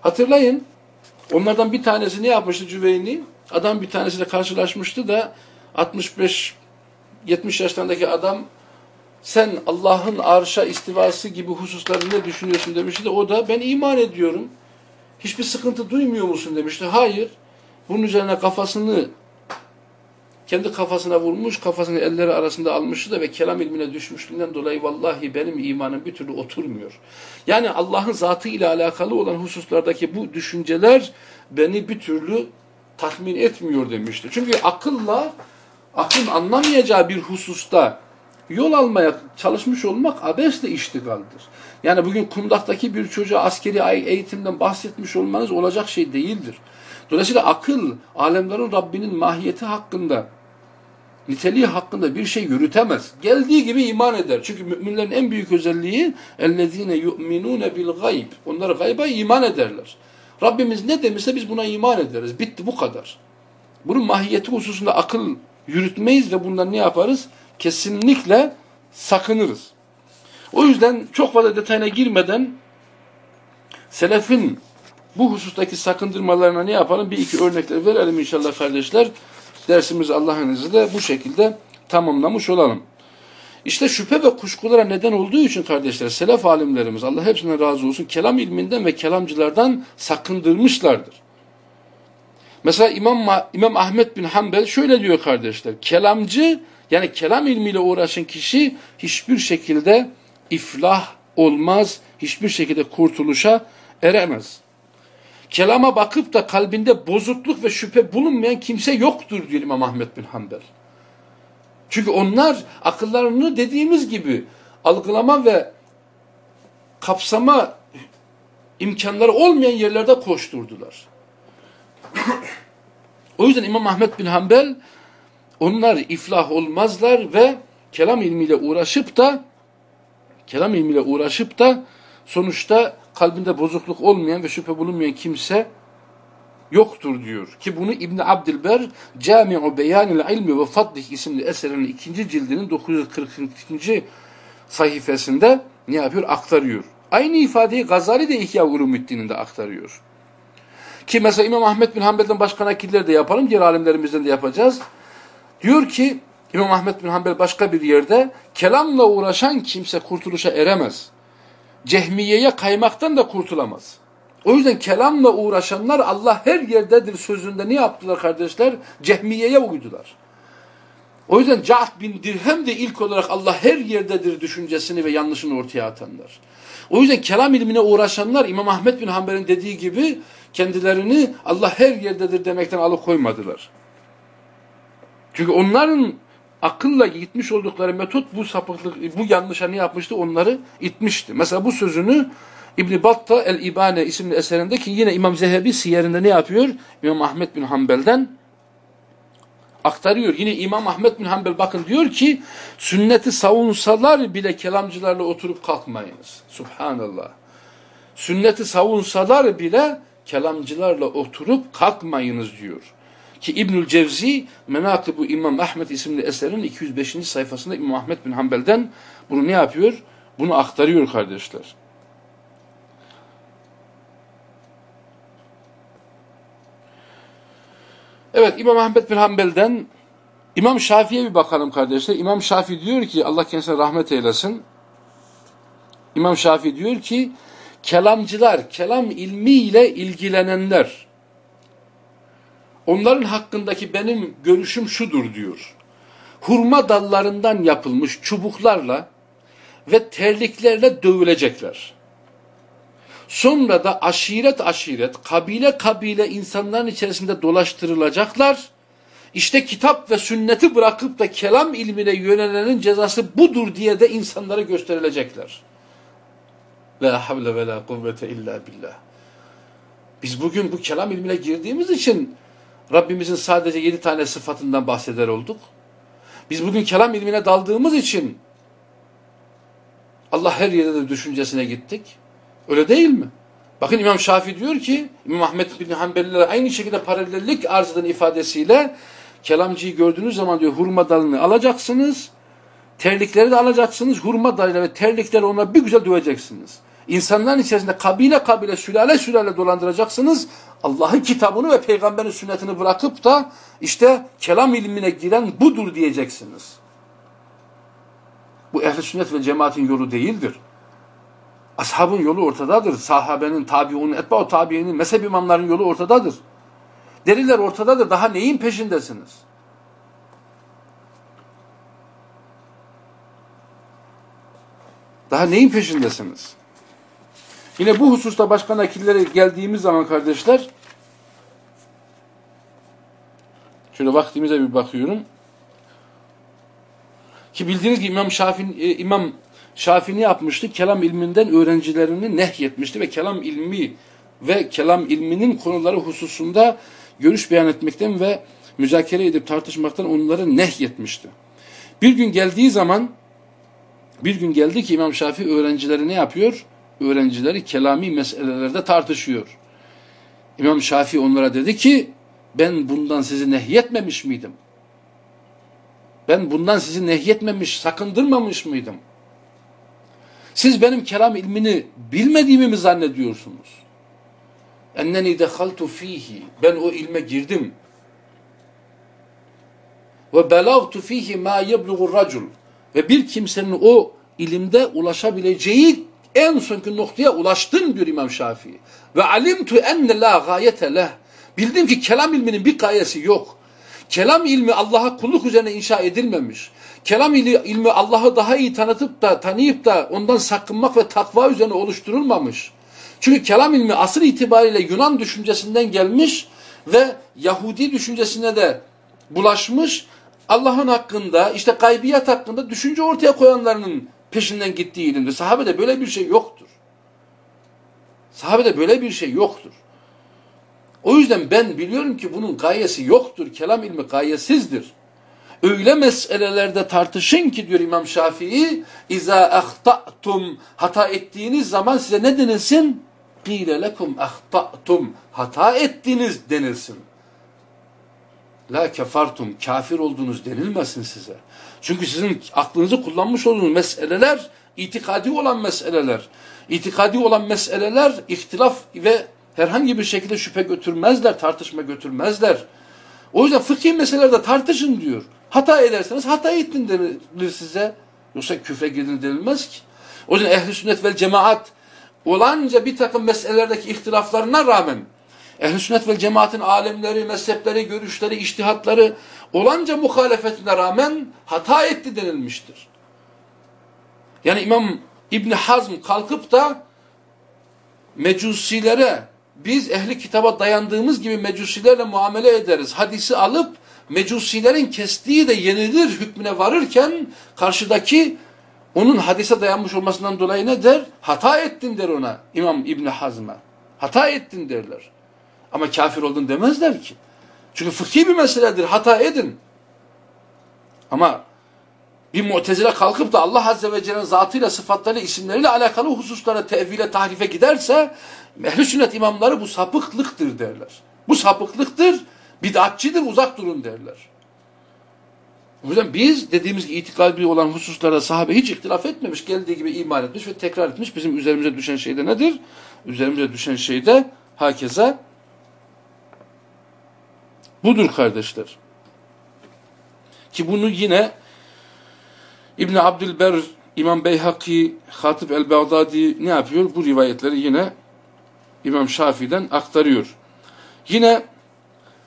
Hatırlayın, onlardan bir tanesi ne yapmıştı Cüveyni? Adam bir tanesiyle karşılaşmıştı da 65 70 yaşlarındaki adam sen Allah'ın arşa istivası gibi hususları ne düşünüyorsun demişti de o da ben iman ediyorum. Hiçbir sıkıntı duymuyor musun demişti. Hayır. Bunun üzerine kafasını kendi kafasına vurmuş, kafasını elleri arasında almıştı da ve kelam ilmine düşmüşlüğünden dolayı vallahi benim imanım bir türlü oturmuyor. Yani Allah'ın zatı ile alakalı olan hususlardaki bu düşünceler beni bir türlü tatmin etmiyor demişti. Çünkü akılla aklın anlamayacağı bir hususta yol almaya çalışmış olmak abesle iştigaldir. Yani bugün kundaktaki bir çocuğa askeri eğitimden bahsetmiş olmanız olacak şey değildir. Dolayısıyla akıl, alemlerin Rabbinin mahiyeti hakkında, niteliği hakkında bir şey yürütemez. Geldiği gibi iman eder. Çünkü müminlerin en büyük özelliği ellezine yu'minune bil gayb. Onlar gayba iman ederler. Rabbimiz ne demişse biz buna iman ederiz. Bitti bu kadar. Bunun mahiyeti hususunda akıl yürütmeyiz ve bundan ne yaparız? Kesinlikle sakınırız. O yüzden çok fazla detayına girmeden selefin bu husustaki sakındırmalarına ne yapalım? Bir iki örnekler verelim inşallah kardeşler. Dersimizi Allah'ın izniyle bu şekilde tamamlamış olalım. İşte şüphe ve kuşkulara neden olduğu için kardeşler selef alimlerimiz Allah hepsinden razı olsun kelam ilminden ve kelamcılardan sakındırmışlardır. Mesela İmam, İmam Ahmet bin Hanbel şöyle diyor kardeşler. Kelamcı yani kelam ilmiyle uğraşan kişi hiçbir şekilde iflah olmaz, hiçbir şekilde kurtuluşa eremez. Kelama bakıp da kalbinde bozukluk ve şüphe bulunmayan kimse yoktur diyor İmam Ahmet bin Hanbel. Çünkü onlar akıllarını dediğimiz gibi algılama ve kapsama imkanları olmayan yerlerde koşturdular. o yüzden İmam Ahmet bin Hanbel onlar iflah olmazlar ve kelam ilmiyle uğraşıp da kelam ilmiyle uğraşıp da sonuçta kalbinde bozukluk olmayan ve şüphe bulunmayan kimse yoktur diyor. Ki bunu İbn Abdilber Cami'u Beyanil İlmi ve Fadlih isimli eserinin ikinci cildinin 942. sayfasında ne yapıyor? Aktarıyor. Aynı ifadeyi Gazali de İhya Ulumuddin'inde aktarıyor. Ki mesela İmam Ahmet bin Hanbel'den başka nakiller de yapalım, diğer alimlerimizden de yapacağız. Diyor ki İmam Ahmet bin Hanbel başka bir yerde kelamla uğraşan kimse kurtuluşa eremez. Cehmiyeye kaymaktan da kurtulamaz. O yüzden kelamla uğraşanlar Allah her yerdedir sözünde ne yaptılar kardeşler? Cehmiyeye uydular. O yüzden Ca'd bin Dirhem de ilk olarak Allah her yerdedir düşüncesini ve yanlışını ortaya atanlar. O yüzden kelam ilmine uğraşanlar İmam Ahmet bin Hanbel'in dediği gibi kendilerini Allah her yerdedir demekten alıkoymadılar. Çünkü onların akılla gitmiş oldukları metot bu sapıklık, bu yanlışa ne yapmıştı? Onları itmişti. Mesela bu sözünü İbn Batta el-İbane isimli eserinde ki yine İmam Zehebi siyerinde ne yapıyor? İmam Ahmet bin Hanbel'den aktarıyor. Yine İmam Ahmet bin Hanbel bakın diyor ki sünneti savunsalar bile kelamcılarla oturup kalkmayınız. Subhanallah. Sünneti savunsalar bile kelamcılarla oturup kalkmayınız diyor. Ki İbnül Cevzi Menakıbu İmam Ahmet isimli eserin 205. sayfasında İmam Ahmet bin Hanbel'den bunu ne yapıyor? Bunu aktarıyor kardeşler. Evet İmam Ahmet bin Hanbel'den İmam Şafii'ye bir bakalım kardeşler. İmam Şafii diyor ki Allah kendisine rahmet eylesin. İmam Şafii diyor ki kelamcılar, kelam ilmiyle ilgilenenler onların hakkındaki benim görüşüm şudur diyor. Hurma dallarından yapılmış çubuklarla ve terliklerle dövülecekler. Sonra da aşiret aşiret, kabile kabile insanların içerisinde dolaştırılacaklar. İşte kitap ve sünneti bırakıp da kelam ilmine yönelenin cezası budur diye de insanlara gösterilecekler. La havle ve la kuvvete illa billah. Biz bugün bu kelam ilmine girdiğimiz için Rabbimizin sadece yedi tane sıfatından bahseder olduk. Biz bugün kelam ilmine daldığımız için Allah her yerde de düşüncesine gittik. Öyle değil mi? Bakın İmam Şafii diyor ki İmam Ahmet bin Hanbeli'yle aynı şekilde paralellik arz eden ifadesiyle kelamcıyı gördüğünüz zaman diyor hurma dalını alacaksınız. Terlikleri de alacaksınız. Hurma dalıyla ve terlikleri ona bir güzel döveceksiniz. İnsanların içerisinde kabile kabile, sülale sülale dolandıracaksınız. Allah'ın kitabını ve peygamberin sünnetini bırakıp da işte kelam ilmine giren budur diyeceksiniz. Bu ehli sünnet ve cemaatin yolu değildir. Ashabın yolu ortadadır. Sahabenin, tabiunun, etba'u tabiinin, mezhep imamların yolu ortadadır. Deliller ortadadır. Daha neyin peşindesiniz? Daha neyin peşindesiniz? Yine bu hususta başka nakillere geldiğimiz zaman kardeşler şöyle vaktimize bir bakıyorum. Ki bildiğiniz gibi İmam Şafii e, İmam Şafii ne yapmıştı? Kelam ilminden öğrencilerini nehyetmişti ve kelam ilmi ve kelam ilminin konuları hususunda görüş beyan etmekten ve müzakere edip tartışmaktan onları nehyetmişti. Bir gün geldiği zaman bir gün geldi ki İmam Şafii öğrencileri ne yapıyor? Öğrencileri kelami meselelerde tartışıyor. İmam Şafii onlara dedi ki ben bundan sizi nehyetmemiş miydim? Ben bundan sizi nehyetmemiş, sakındırmamış mıydım? Siz benim kelam ilmini bilmediğimi mi zannediyorsunuz? Enneni dehaltu fihi. Ben o ilme girdim. Ve belagtu fihi ma yebluğur racul. Ve bir kimsenin o ilimde ulaşabileceği en sonki noktaya ulaştım diyor İmam Şafii. Ve alimtu enne la gayete leh. Bildim ki kelam ilminin bir gayesi yok. Kelam ilmi Allah'a kulluk üzerine inşa edilmemiş. Kelam ilmi Allah'ı daha iyi tanıtıp da tanıyıp da ondan sakınmak ve takva üzerine oluşturulmamış. Çünkü kelam ilmi asıl itibariyle Yunan düşüncesinden gelmiş ve Yahudi düşüncesine de bulaşmış. Allah'ın hakkında işte gaybiyat hakkında düşünce ortaya koyanlarının peşinden gittiği ilimdir. Sahabede böyle bir şey yoktur. Sahabede böyle bir şey yoktur. O yüzden ben biliyorum ki bunun gayesi yoktur. Kelam ilmi gayesizdir. Öyle meselelerde tartışın ki diyor İmam Şafii, İza ahta'tum hata ettiğiniz zaman size ne denilsin? Qile lekum ahta'tum hata ettiniz denilsin. La kefartum kafir oldunuz denilmesin size. Çünkü sizin aklınızı kullanmış olduğunuz meseleler itikadi olan meseleler. İtikadi olan meseleler ihtilaf ve herhangi bir şekilde şüphe götürmezler, tartışma götürmezler. O yüzden fıkhi meselelerde tartışın diyor. Hata ederseniz hata ettin denilir size. Yoksa küfre girdin denilmez ki. O yüzden ehli sünnet vel cemaat olanca bir takım meselelerdeki ihtilaflarına rağmen ehl sünnet vel cemaatin alemleri, mezhepleri, görüşleri, iştihatları olanca muhalefetine rağmen hata etti denilmiştir. Yani İmam İbni Hazm kalkıp da mecusilere biz ehli kitaba dayandığımız gibi mecusilerle muamele ederiz. Hadisi alıp mecusilerin kestiği de yenilir hükmüne varırken karşıdaki onun hadise dayanmış olmasından dolayı ne der? Hata ettin der ona İmam İbni Hazm'a. Hata ettin derler. Ama kafir oldun demezler ki. Çünkü fıkhi bir meseledir. Hata edin. Ama bir mutezile kalkıp da Allah Azze ve Celle'nin zatıyla, sıfatlarıyla, isimleriyle alakalı hususlara tevhile, tahrife giderse ehl sünnet imamları bu sapıklıktır derler. Bu sapıklıktır, bid'atçidir, uzak durun derler. O yüzden biz dediğimiz gibi itikadi olan hususlarda sahabe hiç ihtilaf etmemiş, geldiği gibi iman etmiş ve tekrar etmiş. Bizim üzerimize düşen şey de nedir? Üzerimize düşen şey de hakeza budur kardeşler. Ki bunu yine İbn Abdülber, İmam Beyhaki, Hatip el-Bağdadi ne yapıyor? Bu rivayetleri yine İmam Şafii'den aktarıyor. Yine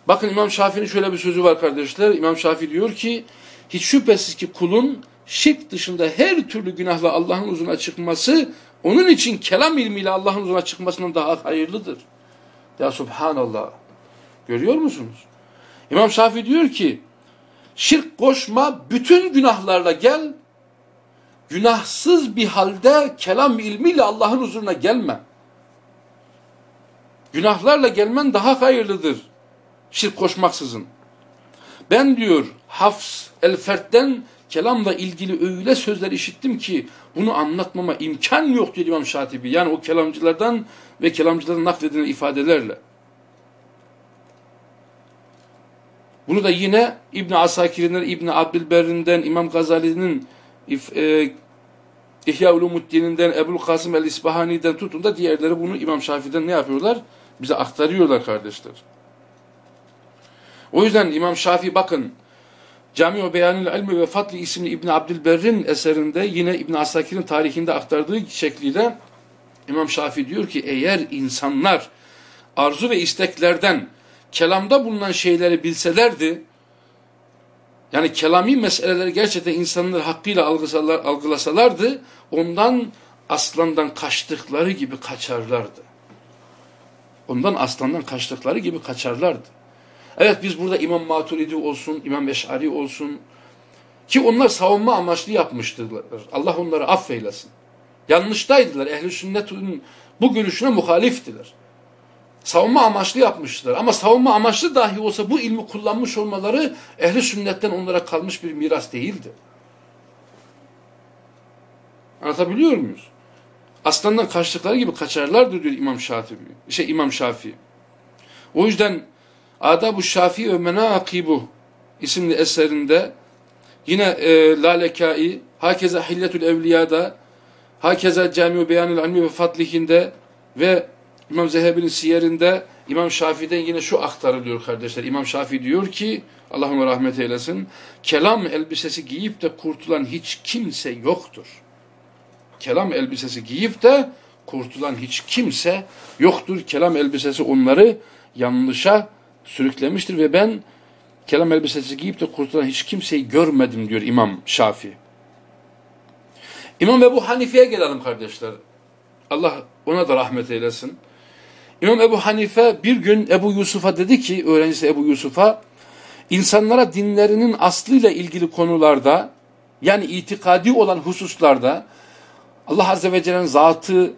bakın İmam Şafii'nin şöyle bir sözü var kardeşler. İmam Şafii diyor ki hiç şüphesiz ki kulun şirk dışında her türlü günahla Allah'ın huzuruna çıkması onun için kelam ilmiyle Allah'ın huzuruna çıkmasından daha hayırlıdır. Ya subhanallah. Görüyor musunuz? İmam Şafii diyor ki şirk koşma bütün günahlarla gel günahsız bir halde kelam ilmiyle Allah'ın huzuruna gelme. Günahlarla gelmen daha hayırlıdır. Şirk koşmaksızın. Ben diyor Hafs el-Fert'ten kelamla ilgili öyle sözler işittim ki bunu anlatmama imkan yok diyor İmam Şatibi. Yani o kelamcılardan ve kelamcıların nakledilen ifadelerle. Bunu da yine İbn Asakir'inden, İbn Abdülberri'nden, İmam Gazali'nin e, İhya Ulumuddin'inden, Ebul Kasım el-İsbahani'den tutun da diğerleri bunu İmam Şafii'den ne yapıyorlar? Bize aktarıyorlar kardeşler. O yüzden İmam Şafii bakın Cami-i Beyanil Ilmi ve Fatli isimli İbn Abdülberr'in eserinde yine İbn Asakir'in tarihinde aktardığı şekliyle İmam Şafii diyor ki eğer insanlar arzu ve isteklerden kelamda bulunan şeyleri bilselerdi yani kelami meseleleri gerçekten insanlar hakkıyla algısalar, algılasalardı ondan aslandan kaçtıkları gibi kaçarlardı. Ondan aslandan kaçtıkları gibi kaçarlardı. Evet biz burada İmam Maturidi olsun, İmam Eş'ari olsun, Ki onlar savunma amaçlı yapmıştılar. Allah onları affeylesin. Yanlıştaydılar. Ehl-i sünnetin bu görüşüne muhaliftiler. Savunma amaçlı yapmışlar. Ama savunma amaçlı dahi olsa bu ilmi kullanmış olmaları ehli sünnetten onlara kalmış bir miras değildi. Anlatabiliyor muyuz? Aslandan kaçtıkları gibi kaçarlardı diyor İmam Şafii. Şey İmam Şafii. O yüzden Adab-ı Şafii ve Menakibu isimli eserinde yine e, Lalekai, Hakeza Hilletül Evliya'da, Hakeza Cami-i Beyanil Almi ve Fatlihinde ve İmam Zehebi'nin siyerinde İmam Şafii'den yine şu aktarılıyor kardeşler. İmam Şafii diyor ki Allah ona rahmet eylesin. Kelam elbisesi giyip de kurtulan hiç kimse yoktur. Kelam elbisesi giyip de kurtulan hiç kimse yoktur. Kelam elbisesi onları yanlışa sürüklemiştir ve ben kelam elbisesi giyip de kurtulan hiç kimseyi görmedim diyor İmam Şafii. İmam Ebu Hanife'ye gelelim kardeşler. Allah ona da rahmet eylesin. İmam Ebu Hanife bir gün Ebu Yusuf'a dedi ki, öğrencisi Ebu Yusuf'a, insanlara dinlerinin aslıyla ilgili konularda, yani itikadi olan hususlarda, Allah Azze ve Celle'nin zatı,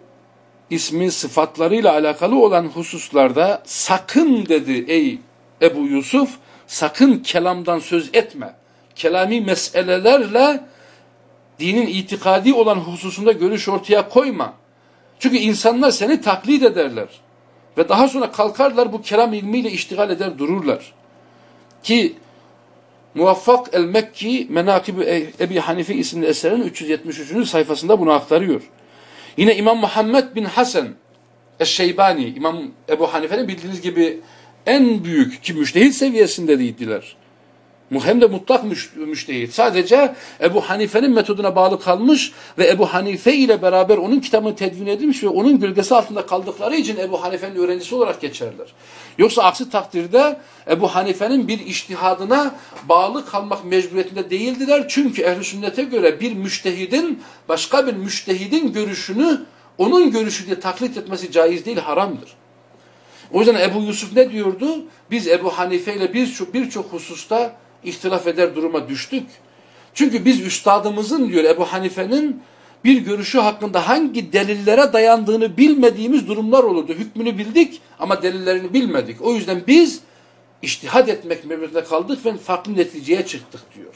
ismi, sıfatlarıyla alakalı olan hususlarda sakın dedi ey Ebu Yusuf, sakın kelamdan söz etme. Kelami meselelerle dinin itikadi olan hususunda görüş ortaya koyma. Çünkü insanlar seni taklit ederler. Ve daha sonra kalkarlar bu kelam ilmiyle iştigal eder dururlar. Ki Muvaffak el-Mekki Menakib Ebi Hanife isimli eserin 373. sayfasında bunu aktarıyor. Yine İmam Muhammed bin Hasan Eşşeybani, İmam Ebu Hanife'nin bildiğiniz gibi en büyük ki müştehit seviyesinde değildiler hem de mutlak müş, müştehit. Sadece Ebu Hanife'nin metoduna bağlı kalmış ve Ebu Hanife ile beraber onun kitabını tedvin edilmiş ve onun gölgesi altında kaldıkları için Ebu Hanife'nin öğrencisi olarak geçerler. Yoksa aksi takdirde Ebu Hanife'nin bir iştihadına bağlı kalmak mecburiyetinde değildiler. Çünkü ehl sünnete göre bir müştehidin başka bir müştehidin görüşünü onun görüşü diye taklit etmesi caiz değil, haramdır. O yüzden Ebu Yusuf ne diyordu? Biz Ebu Hanife ile birçok birçok hususta ihtilaf eder duruma düştük. Çünkü biz üstadımızın diyor Ebu Hanife'nin bir görüşü hakkında hangi delillere dayandığını bilmediğimiz durumlar olurdu. Hükmünü bildik ama delillerini bilmedik. O yüzden biz iştihad etmek mecburiyetinde kaldık ve farklı neticeye çıktık diyor.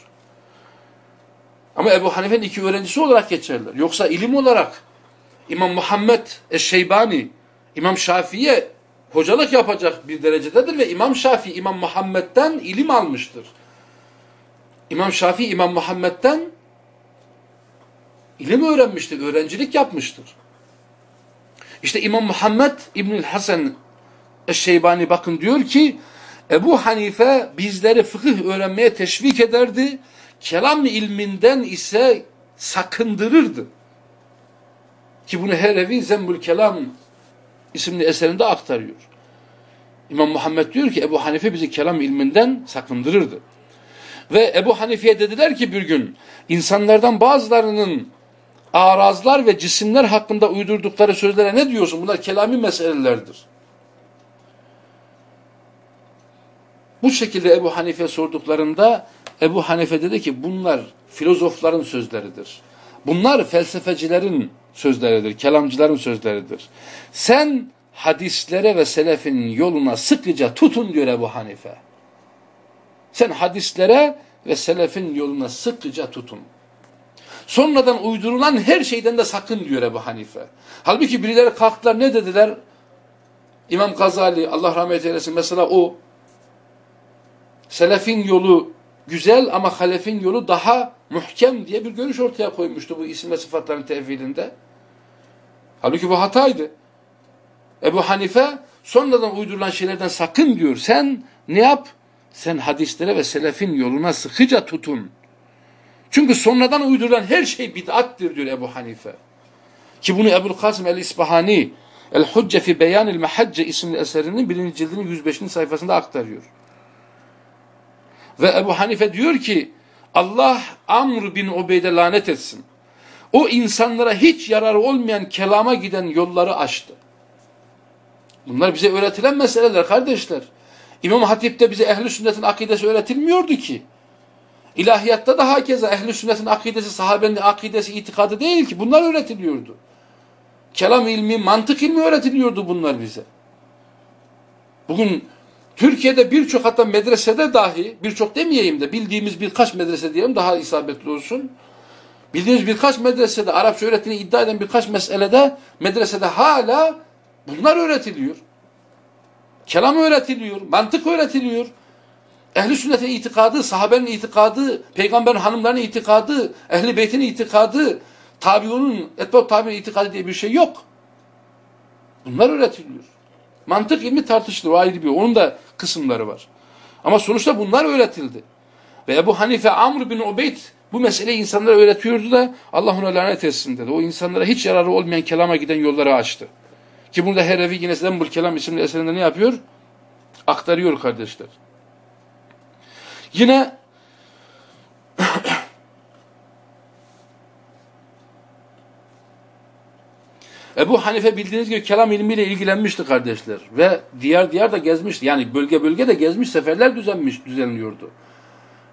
Ama Ebu Hanife'nin iki öğrencisi olarak geçerler. Yoksa ilim olarak İmam Muhammed Eşşeybani, İmam Şafii'ye hocalık yapacak bir derecededir ve İmam Şafii İmam Muhammed'den ilim almıştır. İmam Şafii İmam Muhammed'den ilim öğrenmiştir, öğrencilik yapmıştır. İşte İmam Muhammed İbnül Hasan Eşşeybani bakın diyor ki Ebu Hanife bizleri fıkıh öğrenmeye teşvik ederdi. Kelam ilminden ise sakındırırdı. Ki bunu her evi Zembül Kelam isimli eserinde aktarıyor. İmam Muhammed diyor ki Ebu Hanife bizi kelam ilminden sakındırırdı. Ve Ebu Hanife'ye dediler ki bir gün insanlardan bazılarının arazlar ve cisimler hakkında uydurdukları sözlere ne diyorsun? Bunlar kelami meselelerdir. Bu şekilde Ebu Hanife sorduklarında Ebu Hanife dedi ki bunlar filozofların sözleridir. Bunlar felsefecilerin sözleridir, kelamcıların sözleridir. Sen hadislere ve selefin yoluna sıkıca tutun diyor Ebu Hanife. Sen hadislere ve selefin yoluna sıkıca tutun. Sonradan uydurulan her şeyden de sakın diyor Ebu Hanife. Halbuki birileri kalktılar ne dediler? İmam Gazali Allah rahmet eylesin mesela o selefin yolu güzel ama halefin yolu daha muhkem diye bir görüş ortaya koymuştu bu isim ve sıfatların tevhidinde. Halbuki bu hataydı. Ebu Hanife sonradan uydurulan şeylerden sakın diyor. Sen ne yap? Sen hadislere ve selefin yoluna sıkıca tutun. Çünkü sonradan uydurulan her şey bid'attir diyor Ebu Hanife. Ki bunu Ebu'l Kasım el-İsbahani El-Hucce fi Beyanil Mehacce isimli eserinin birinci cildinin 105. sayfasında aktarıyor. Ve Ebu Hanife diyor ki Allah Amr bin Ubeyde lanet etsin. O insanlara hiç yararı olmayan kelama giden yolları açtı. Bunlar bize öğretilen meseleler kardeşler. İmam Hatip'te bize ehli sünnetin akidesi öğretilmiyordu ki. İlahiyatta da hakeza ehl-i sünnetin akidesi, sahabenin akidesi, itikadı değil ki. Bunlar öğretiliyordu. Kelam ilmi, mantık ilmi öğretiliyordu bunlar bize. Bugün Türkiye'de birçok hatta medresede dahi, birçok demeyeyim de bildiğimiz birkaç medrese diyelim daha isabetli olsun. Bildiğimiz birkaç medresede, Arapça öğrettiğini iddia eden birkaç meselede, medresede hala bunlar öğretiliyor. Kelam öğretiliyor, mantık öğretiliyor. Ehli sünnetin itikadı, sahabenin itikadı, peygamberin hanımlarının itikadı, ehli beytin itikadı, tabiunun, etbab tabiunun itikadı diye bir şey yok. Bunlar öğretiliyor. Mantık ilmi tartışılır, o ayrı bir, onun da kısımları var. Ama sonuçta bunlar öğretildi. Ve Ebu Hanife Amr bin Ubeyd bu meseleyi insanlara öğretiyordu da Allah ona lanet etsin dedi. O insanlara hiç yararı olmayan kelama giden yolları açtı. Ki burada Herevi yine Zembul Kelam isimli eserinde ne yapıyor? Aktarıyor kardeşler. Yine Ebu Hanife bildiğiniz gibi kelam ilmiyle ilgilenmişti kardeşler. Ve diğer diğer da gezmişti. Yani bölge bölge de gezmiş, seferler düzenmiş, düzenliyordu.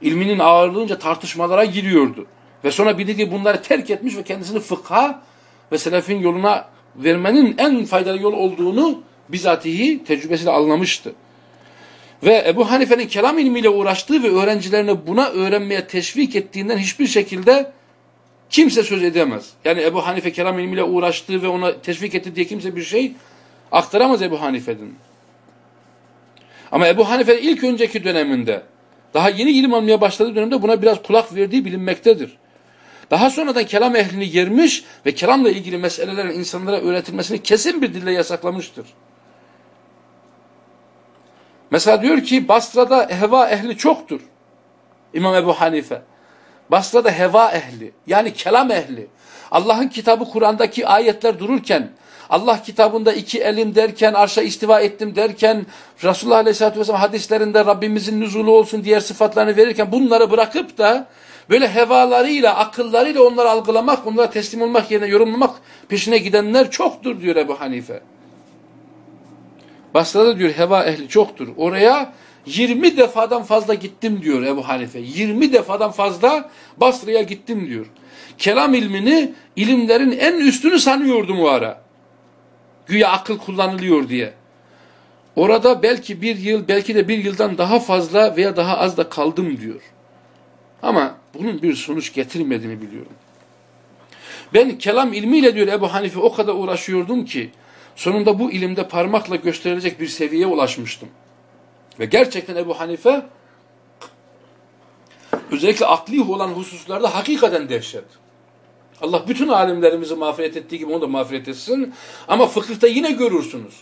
İlminin ağırlığınca tartışmalara giriyordu. Ve sonra bildi ki bunları terk etmiş ve kendisini fıkha ve selefin yoluna vermenin en faydalı yol olduğunu bizatihi tecrübesiyle anlamıştı. Ve Ebu Hanife'nin kelam ilmiyle uğraştığı ve öğrencilerini buna öğrenmeye teşvik ettiğinden hiçbir şekilde kimse söz edemez. Yani Ebu Hanife kelam ilmiyle uğraştığı ve ona teşvik etti diye kimse bir şey aktaramaz Ebu Hanife'den. Ama Ebu Hanife ilk önceki döneminde daha yeni ilim almaya başladığı dönemde buna biraz kulak verdiği bilinmektedir. Daha sonradan kelam ehlini yermiş ve kelamla ilgili meselelerin insanlara öğretilmesini kesin bir dille yasaklamıştır. Mesela diyor ki Basra'da heva ehli çoktur. İmam Ebu Hanife. Basra'da heva ehli yani kelam ehli. Allah'ın kitabı Kur'an'daki ayetler dururken Allah kitabında iki elim derken, arşa istiva ettim derken, Resulullah Aleyhisselatü Vesselam hadislerinde Rabbimizin nüzulu olsun diğer sıfatlarını verirken bunları bırakıp da böyle hevalarıyla, akıllarıyla onları algılamak, onlara teslim olmak yerine yorumlamak peşine gidenler çoktur diyor Ebu Hanife. Basra'da diyor heva ehli çoktur. Oraya 20 defadan fazla gittim diyor Ebu Hanife. 20 defadan fazla Basra'ya gittim diyor. Kelam ilmini ilimlerin en üstünü sanıyordum o ara. Güya akıl kullanılıyor diye. Orada belki bir yıl, belki de bir yıldan daha fazla veya daha az da kaldım diyor. Ama bunun bir sonuç getirmediğini biliyorum. Ben kelam ilmiyle diyor Ebu Hanife o kadar uğraşıyordum ki sonunda bu ilimde parmakla gösterilecek bir seviyeye ulaşmıştım. Ve gerçekten Ebu Hanife özellikle akli olan hususlarda hakikaten dehşet. Allah bütün alimlerimizi mağfiret ettiği gibi onu da mağfiret etsin. Ama fıkıhta yine görürsünüz.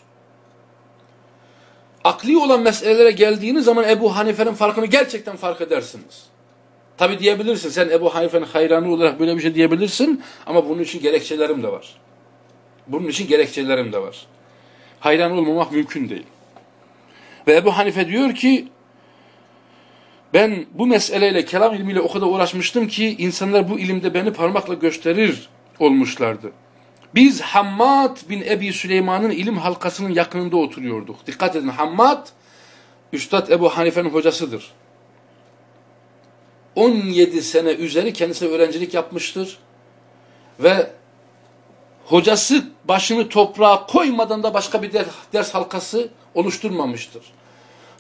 Akli olan meselelere geldiğiniz zaman Ebu Hanife'nin farkını gerçekten fark edersiniz. Tabi diyebilirsin sen Ebu Hanife'nin hayranı olarak böyle bir şey diyebilirsin ama bunun için gerekçelerim de var. Bunun için gerekçelerim de var. Hayran olmamak mümkün değil. Ve Ebu Hanife diyor ki ben bu meseleyle kelam ilmiyle o kadar uğraşmıştım ki insanlar bu ilimde beni parmakla gösterir olmuşlardı. Biz Hammad bin Ebi Süleyman'ın ilim halkasının yakınında oturuyorduk. Dikkat edin Hammad Üstad Ebu Hanife'nin hocasıdır. 17 sene üzeri kendisine öğrencilik yapmıştır. Ve hocası başını toprağa koymadan da başka bir ders halkası oluşturmamıştır.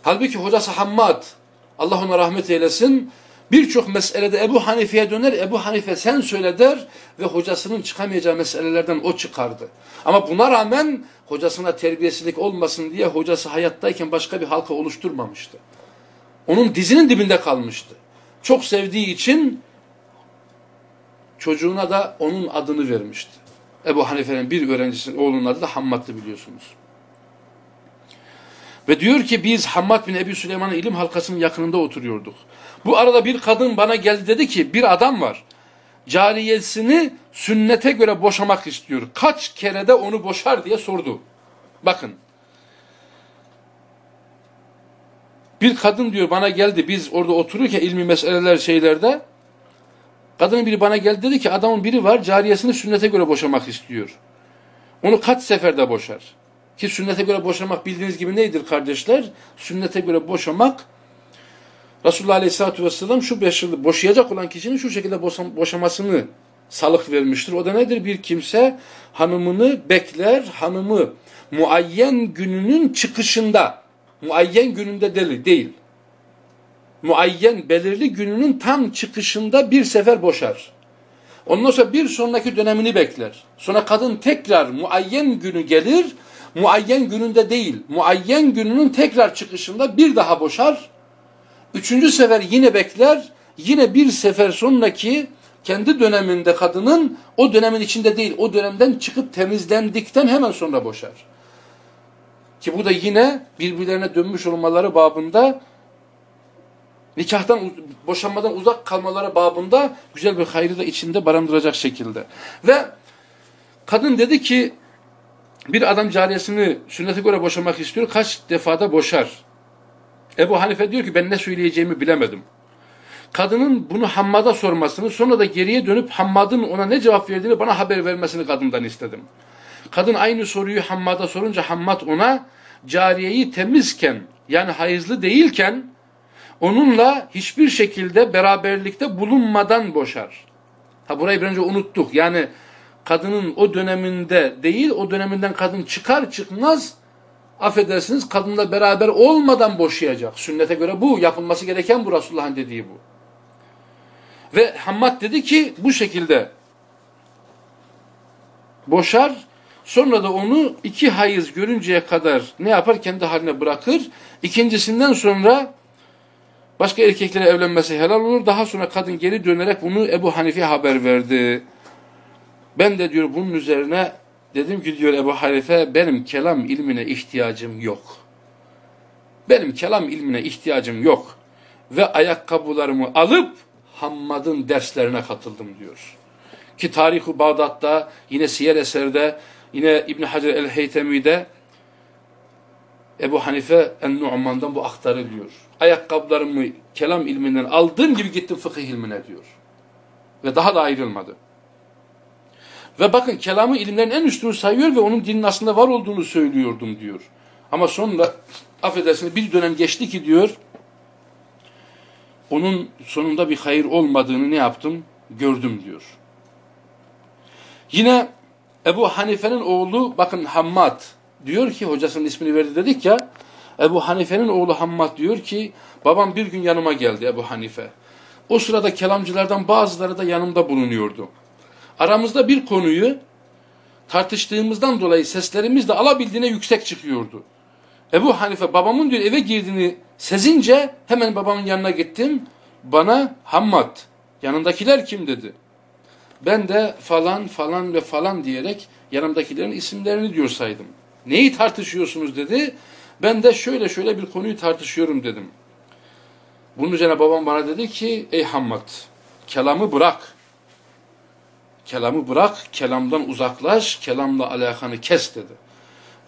Halbuki hocası Hammad, Allah ona rahmet eylesin, birçok meselede Ebu Hanife'ye döner, Ebu Hanife sen söyle der ve hocasının çıkamayacağı meselelerden o çıkardı. Ama buna rağmen hocasına terbiyesizlik olmasın diye hocası hayattayken başka bir halka oluşturmamıştı. Onun dizinin dibinde kalmıştı. Çok sevdiği için çocuğuna da onun adını vermişti. Ebu Hanife'nin bir öğrencisinin oğlunun adı da Hammad'dı biliyorsunuz. Ve diyor ki biz Hammad bin Ebi Süleyman'ın ilim halkasının yakınında oturuyorduk. Bu arada bir kadın bana geldi dedi ki bir adam var. Cariyesini sünnete göre boşamak istiyor. Kaç kere de onu boşar diye sordu. Bakın. Bir kadın diyor bana geldi biz orada otururken ilmi meseleler şeylerde. Kadının biri bana geldi dedi ki adamın biri var cariyesini sünnete göre boşamak istiyor. Onu kaç seferde boşar? Ki sünnete göre boşamak bildiğiniz gibi neydir kardeşler? Sünnete göre boşamak Resulullah Aleyhisselatü Vesselam şu beş yılda boşayacak olan kişinin şu şekilde boşamasını salık vermiştir. O da nedir? Bir kimse hanımını bekler, hanımı muayyen gününün çıkışında, muayyen gününde değil, değil. Muayyen belirli gününün tam çıkışında bir sefer boşar. Ondan sonra bir sonraki dönemini bekler. Sonra kadın tekrar muayyen günü gelir, muayyen gününde değil, muayyen gününün tekrar çıkışında bir daha boşar. Üçüncü sefer yine bekler, yine bir sefer sonraki kendi döneminde kadının o dönemin içinde değil, o dönemden çıkıp temizlendikten hemen sonra boşar. Ki bu da yine birbirlerine dönmüş olmaları babında nikahtan, boşanmadan uzak kalmaları babında güzel bir hayrı da içinde barındıracak şekilde. Ve kadın dedi ki bir adam cariyesini sünnete göre boşamak istiyor. Kaç defada boşar? Ebu Hanife diyor ki ben ne söyleyeceğimi bilemedim. Kadının bunu Hammad'a sormasını sonra da geriye dönüp Hammad'ın ona ne cevap verdiğini bana haber vermesini kadından istedim. Kadın aynı soruyu Hammad'a sorunca Hammad ona cariyeyi temizken yani hayızlı değilken onunla hiçbir şekilde beraberlikte bulunmadan boşar. Ha burayı bir önce unuttuk. Yani kadının o döneminde değil o döneminden kadın çıkar çıkmaz affedersiniz kadınla beraber olmadan boşayacak. Sünnete göre bu yapılması gereken bu Resulullah'ın dediği bu. Ve Hammad dedi ki bu şekilde boşar sonra da onu iki hayız görünceye kadar ne yapar kendi haline bırakır. İkincisinden sonra başka erkeklere evlenmesi helal olur. Daha sonra kadın geri dönerek bunu Ebu Hanife haber verdi. Ben de diyor bunun üzerine dedim ki diyor Ebu Hanife benim kelam ilmine ihtiyacım yok. Benim kelam ilmine ihtiyacım yok. Ve ayakkabılarımı alıp Hammad'ın derslerine katıldım diyor. Ki Tarih-i Bağdat'ta yine Siyer eserde yine İbn Hacer el-Heytemi'de Ebu Hanife en-Nu'man'dan bu aktarılıyor. Ayakkabılarımı kelam ilminden aldığım gibi gittim fıkıh ilmine diyor. Ve daha da ayrılmadı. Ve bakın kelamı ilimlerin en üstünü sayıyor ve onun dinin aslında var olduğunu söylüyordum diyor. Ama sonra affedersiniz bir dönem geçti ki diyor onun sonunda bir hayır olmadığını ne yaptım? Gördüm diyor. Yine Ebu Hanife'nin oğlu bakın Hammad diyor ki hocasının ismini verdi dedik ya Ebu Hanife'nin oğlu Hammad diyor ki babam bir gün yanıma geldi Ebu Hanife. O sırada kelamcılardan bazıları da yanımda bulunuyordu. Aramızda bir konuyu tartıştığımızdan dolayı seslerimiz de alabildiğine yüksek çıkıyordu. Ebu Hanife babamın diyor eve girdiğini sezince hemen babamın yanına gittim. Bana Hammad yanındakiler kim dedi. Ben de falan falan ve falan diyerek yanımdakilerin isimlerini diyor saydım. Neyi tartışıyorsunuz dedi. Ben de şöyle şöyle bir konuyu tartışıyorum dedim. Bunun üzerine babam bana dedi ki ey Hammad kelamı bırak. Kelamı bırak, kelamdan uzaklaş, kelamla alakanı kes dedi.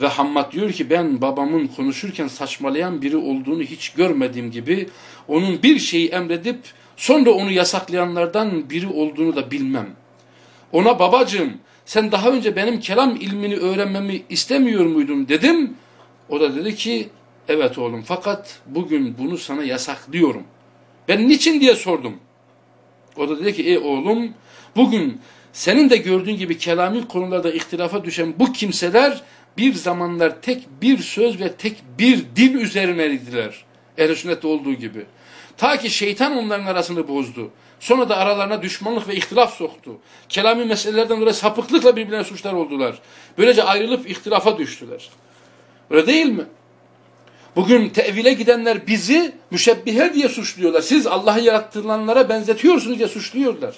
Ve Hammad diyor ki ben babamın konuşurken saçmalayan biri olduğunu hiç görmediğim gibi onun bir şeyi emredip sonra onu yasaklayanlardan biri olduğunu da bilmem. Ona babacığım sen daha önce benim kelam ilmini öğrenmemi istemiyor muydun dedim. O da dedi ki evet oğlum fakat bugün bunu sana yasaklıyorum. Ben niçin diye sordum. O da dedi ki ey oğlum bugün senin de gördüğün gibi kelami konularda ihtilafa düşen bu kimseler bir zamanlar tek bir söz ve tek bir dil üzerineydiler. Ehl-i olduğu gibi. Ta ki şeytan onların arasını bozdu. Sonra da aralarına düşmanlık ve ihtilaf soktu. Kelami meselelerden dolayı sapıklıkla birbirine suçlar oldular. Böylece ayrılıp ihtilafa düştüler. Öyle değil mi? Bugün tevile gidenler bizi müşebbihe diye suçluyorlar. Siz Allah'ı yaratılanlara benzetiyorsunuz diye suçluyorlar.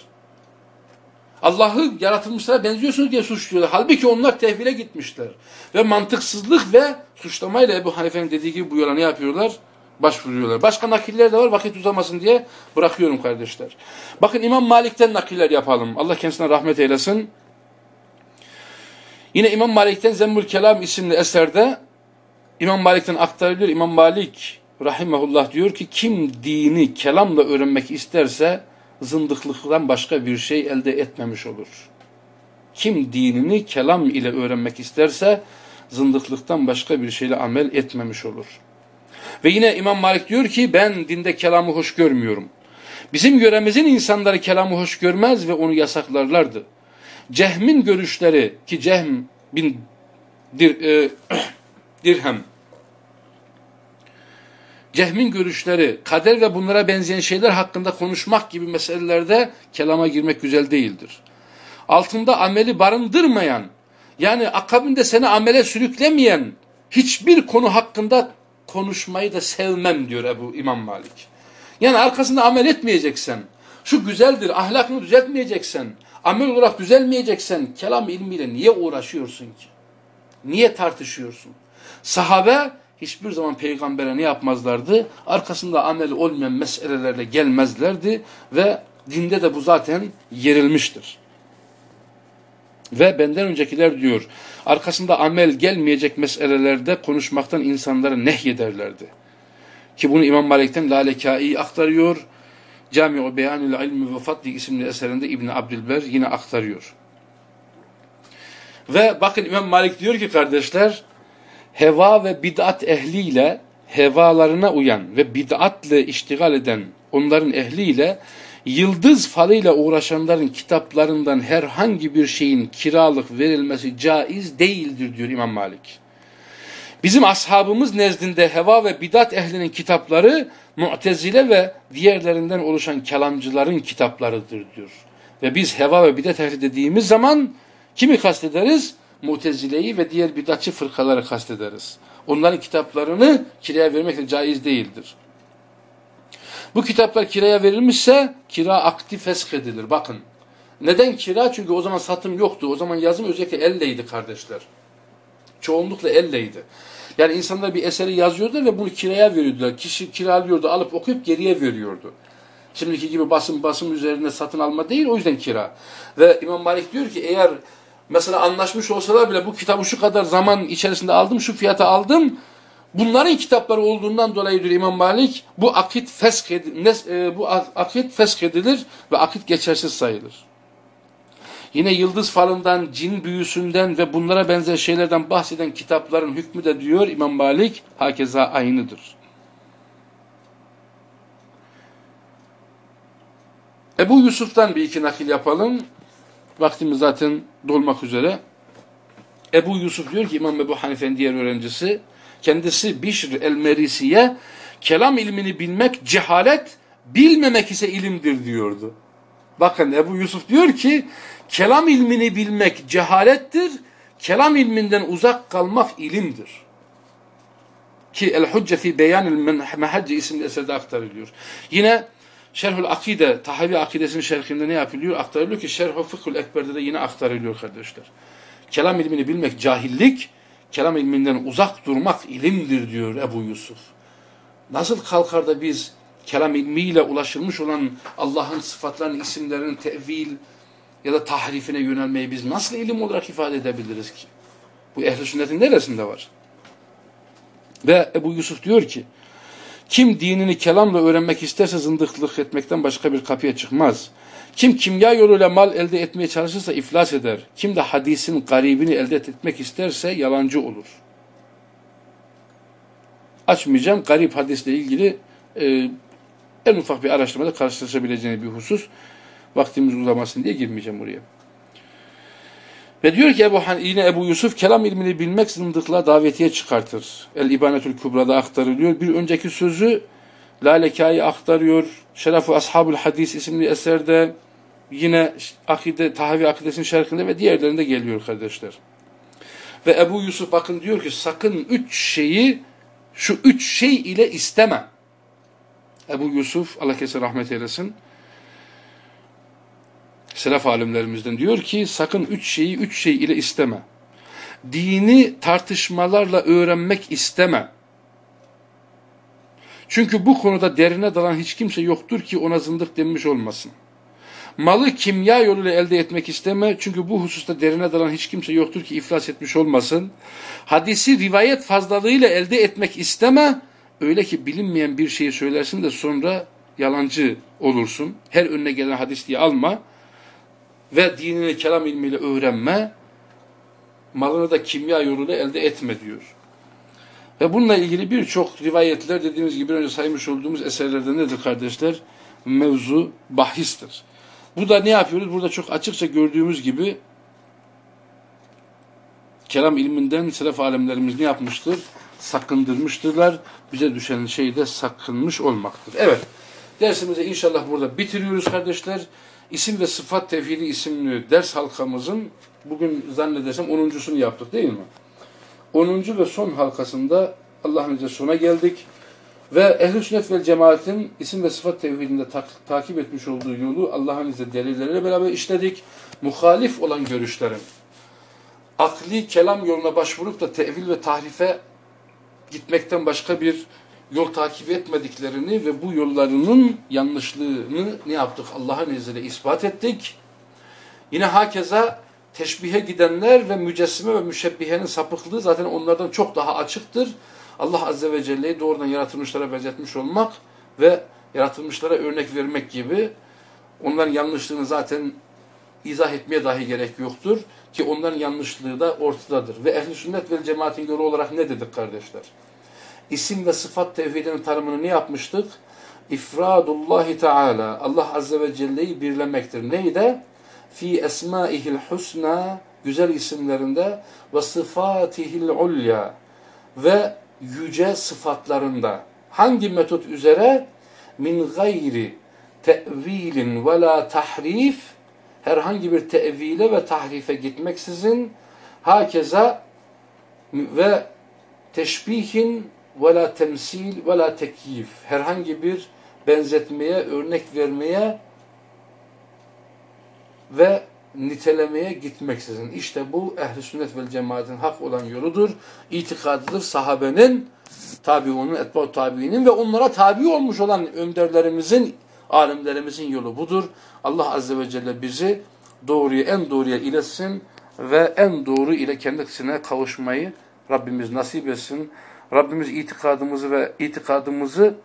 Allah'ı yaratılmışlara benziyorsunuz diye suçluyorlar. Halbuki onlar tevhile gitmişler. Ve mantıksızlık ve suçlamayla Ebu Hanife'nin dediği gibi bu yola ne yapıyorlar? Başvuruyorlar. Başka nakiller de var vakit uzamasın diye bırakıyorum kardeşler. Bakın İmam Malik'ten nakiller yapalım. Allah kendisine rahmet eylesin. Yine İmam Malik'ten Zemmül Kelam isimli eserde İmam Malik'ten aktarılıyor. İmam Malik rahimahullah diyor ki kim dini kelamla öğrenmek isterse zındıklıktan başka bir şey elde etmemiş olur. Kim dinini kelam ile öğrenmek isterse zındıklıktan başka bir şeyle amel etmemiş olur. Ve yine İmam Malik diyor ki ben dinde kelamı hoş görmüyorum. Bizim göremizin insanları kelamı hoş görmez ve onu yasaklarlardı. Cehm'in görüşleri ki Cehm bin dir, e, dirhem Cehm'in görüşleri, kader ve bunlara benzeyen şeyler hakkında konuşmak gibi meselelerde kelama girmek güzel değildir. Altında ameli barındırmayan, yani akabinde seni amele sürüklemeyen hiçbir konu hakkında konuşmayı da sevmem diyor Ebu İmam Malik. Yani arkasında amel etmeyeceksen, şu güzeldir, ahlakını düzeltmeyeceksen, amel olarak düzelmeyeceksen, kelam ilmiyle niye uğraşıyorsun ki? Niye tartışıyorsun? Sahabe hiçbir zaman peygambere ne yapmazlardı? Arkasında ameli olmayan meselelerle gelmezlerdi ve dinde de bu zaten yerilmiştir. Ve benden öncekiler diyor, arkasında amel gelmeyecek meselelerde konuşmaktan insanları nehyederlerdi. Ki bunu İmam Malik'ten Lalekai aktarıyor. Cami-u Beyanül İlmi ve Fadli isimli eserinde İbni Abdülber yine aktarıyor. Ve bakın İmam Malik diyor ki kardeşler, heva ve bid'at ehliyle, hevalarına uyan ve bid'atle iştigal eden onların ehliyle, yıldız falıyla uğraşanların kitaplarından herhangi bir şeyin kiralık verilmesi caiz değildir diyor İmam Malik. Bizim ashabımız nezdinde heva ve bidat ehlinin kitapları mu'tezile ve diğerlerinden oluşan kelamcıların kitaplarıdır diyor. Ve biz heva ve bidat ehli dediğimiz zaman kimi kastederiz? Mu'tezileyi ve diğer bidatçı fırkaları kastederiz. Onların kitaplarını kiraya vermek de caiz değildir. Bu kitaplar kiraya verilmişse kira aktif fesk edilir. Bakın. Neden kira? Çünkü o zaman satım yoktu. O zaman yazım özellikle elleydi kardeşler. Çoğunlukla elleydi. Yani insanlar bir eseri yazıyordu ve bunu kiraya veriyordular. Kişi kiralıyordu, alıp okuyup geriye veriyordu. Şimdiki gibi basım basım üzerine satın alma değil, o yüzden kira. Ve İmam Malik diyor ki eğer mesela anlaşmış olsalar bile bu kitabı şu kadar zaman içerisinde aldım, şu fiyata aldım, bunların kitapları olduğundan dolayı diyor İmam Malik bu akit fesk edilir, e, bu akit fesk edilir ve akit geçersiz sayılır. Yine yıldız falından, cin büyüsünden ve bunlara benzer şeylerden bahseden kitapların hükmü de diyor İmam Malik hakeza aynıdır. Ebu Yusuf'tan bir iki nakil yapalım. Vaktimiz zaten dolmak üzere. Ebu Yusuf diyor ki İmam Ebu Hanife'nin diğer öğrencisi, kendisi Bişr el-Merisi'ye kelam ilmini bilmek cehalet, bilmemek ise ilimdir diyordu. Bakın Ebu Yusuf diyor ki kelam ilmini bilmek cehalettir, kelam ilminden uzak kalmak ilimdir. Ki El-Hucce fi Beyanil Mehacce isimli eserde aktarılıyor. Yine Şerhül Akide, Tahavi Akidesinin şerhinde ne yapılıyor? Aktarılıyor ki Şerhü Fıkhül Ekber'de de yine aktarılıyor kardeşler. Kelam ilmini bilmek cahillik, kelam ilminden uzak durmak ilimdir diyor Ebu Yusuf. Nasıl kalkar da biz kelam ilmiyle ulaşılmış olan Allah'ın sıfatlarının, isimlerinin tevil ya da tahrifine yönelmeyi biz nasıl ilim olarak ifade edebiliriz ki? Bu ehl sünnetin neresinde var? Ve Ebu Yusuf diyor ki, kim dinini kelamla öğrenmek isterse zındıklık etmekten başka bir kapıya çıkmaz. Kim kimya yoluyla mal elde etmeye çalışırsa iflas eder. Kim de hadisin garibini elde etmek isterse yalancı olur. Açmayacağım. Garip hadisle ilgili e, en ufak bir araştırmada karşılaşabileceğini bir husus. Vaktimiz uzamasın diye girmeyeceğim buraya. Ve diyor ki Ebu Han, yine Ebu Yusuf kelam ilmini bilmek zındıkla davetiye çıkartır. El-İbanetül Kubra'da aktarılıyor. Bir önceki sözü Lalekâ'yı aktarıyor. Şeref-i Ashabul Hadis isimli eserde yine akide, Tahavi Akidesinin şerhinde ve diğerlerinde geliyor kardeşler. Ve Ebu Yusuf bakın diyor ki sakın üç şeyi şu üç şey ile isteme. Ebu Yusuf Allah kesin rahmet eylesin. Selef alimlerimizden diyor ki sakın üç şeyi üç şey ile isteme. Dini tartışmalarla öğrenmek isteme. Çünkü bu konuda derine dalan hiç kimse yoktur ki ona zındık denmiş olmasın. Malı kimya yoluyla elde etmek isteme. Çünkü bu hususta derine dalan hiç kimse yoktur ki iflas etmiş olmasın. Hadisi rivayet fazlalığıyla elde etmek isteme. Öyle ki bilinmeyen bir şeyi söylersin de sonra yalancı olursun. Her önüne gelen hadis diye alma. Ve dinini kelam ilmiyle öğrenme. Malını da kimya yoluyla elde etme diyor. Ve bununla ilgili birçok rivayetler dediğimiz gibi önce saymış olduğumuz eserlerde nedir kardeşler? Mevzu bahistir. Bu da ne yapıyoruz? Burada çok açıkça gördüğümüz gibi kelam ilminden selef alemlerimiz ne yapmıştır? Sakındırmıştırlar. Bize düşen şey de sakınmış olmaktır. Evet. Dersimizi inşallah burada bitiriyoruz kardeşler. İsim ve sıfat tevhidi isimli ders halkamızın bugün zannedersem 10.sunu yaptık değil mi? 10. ve son halkasında Allah'ın izniyle sona geldik. Ve ehl-i sünnet ve cemaatin isim ve sıfat tevhidinde ta takip etmiş olduğu yolu Allah'ın izniyle delilleriyle beraber işledik. Muhalif olan görüşlerin akli kelam yoluna başvurup da tevil ve tahrife gitmekten başka bir yol takip etmediklerini ve bu yollarının yanlışlığını ne yaptık? Allah'ın izniyle ispat ettik. Yine hakeza teşbihe gidenler ve mücessime ve müşebbihenin sapıklığı zaten onlardan çok daha açıktır. Allah Azze ve Celle'yi doğrudan yaratılmışlara benzetmiş olmak ve yaratılmışlara örnek vermek gibi onların yanlışlığını zaten izah etmeye dahi gerek yoktur. Ki onların yanlışlığı da ortadadır. Ve ehli sünnet ve cemaatin yolu olarak ne dedik kardeşler? İsim ve sıfat tevhidinin tanımını ne yapmıştık? İfradullahi Teala. Allah Azze ve Celle'yi birlemektir. Neyde? Fi esmaihil husna güzel isimlerinde ve sıfatihil ulya ve yüce sıfatlarında. Hangi metot üzere? Min gayri tevilin ve la tahrif herhangi bir tevile ve tahrife gitmeksizin hakeza ve teşbihin ve la temsil ve la tekyif herhangi bir benzetmeye, örnek vermeye ve nitelemeye gitmeksizin. İşte bu ehli sünnet vel cemaatin hak olan yoludur. İtikadıdır sahabenin, tabiunun, etba'u tabiinin ve onlara tabi olmuş olan önderlerimizin, alimlerimizin yolu budur. Allah Azze ve Celle bizi doğruya, en doğruya iletsin ve en doğru ile kendisine kavuşmayı Rabbimiz nasip etsin. Rabbimiz itikadımızı ve itikadımızı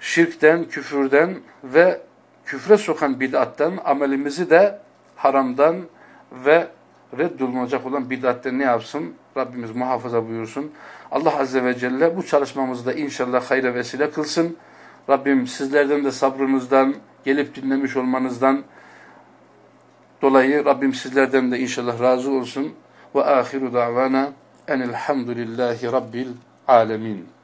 şirkten, küfürden ve küfre sokan bid'attan, amelimizi de haramdan ve reddolunacak olan bid'atten ne yapsın? Rabbimiz muhafaza buyursun. Allah Azze ve Celle bu çalışmamızı da inşallah hayra vesile kılsın. Rabbim sizlerden de sabrınızdan, gelip dinlemiş olmanızdan dolayı Rabbim sizlerden de inşallah razı olsun. Ve ahiru davana enelhamdülillahi rabbil alemin.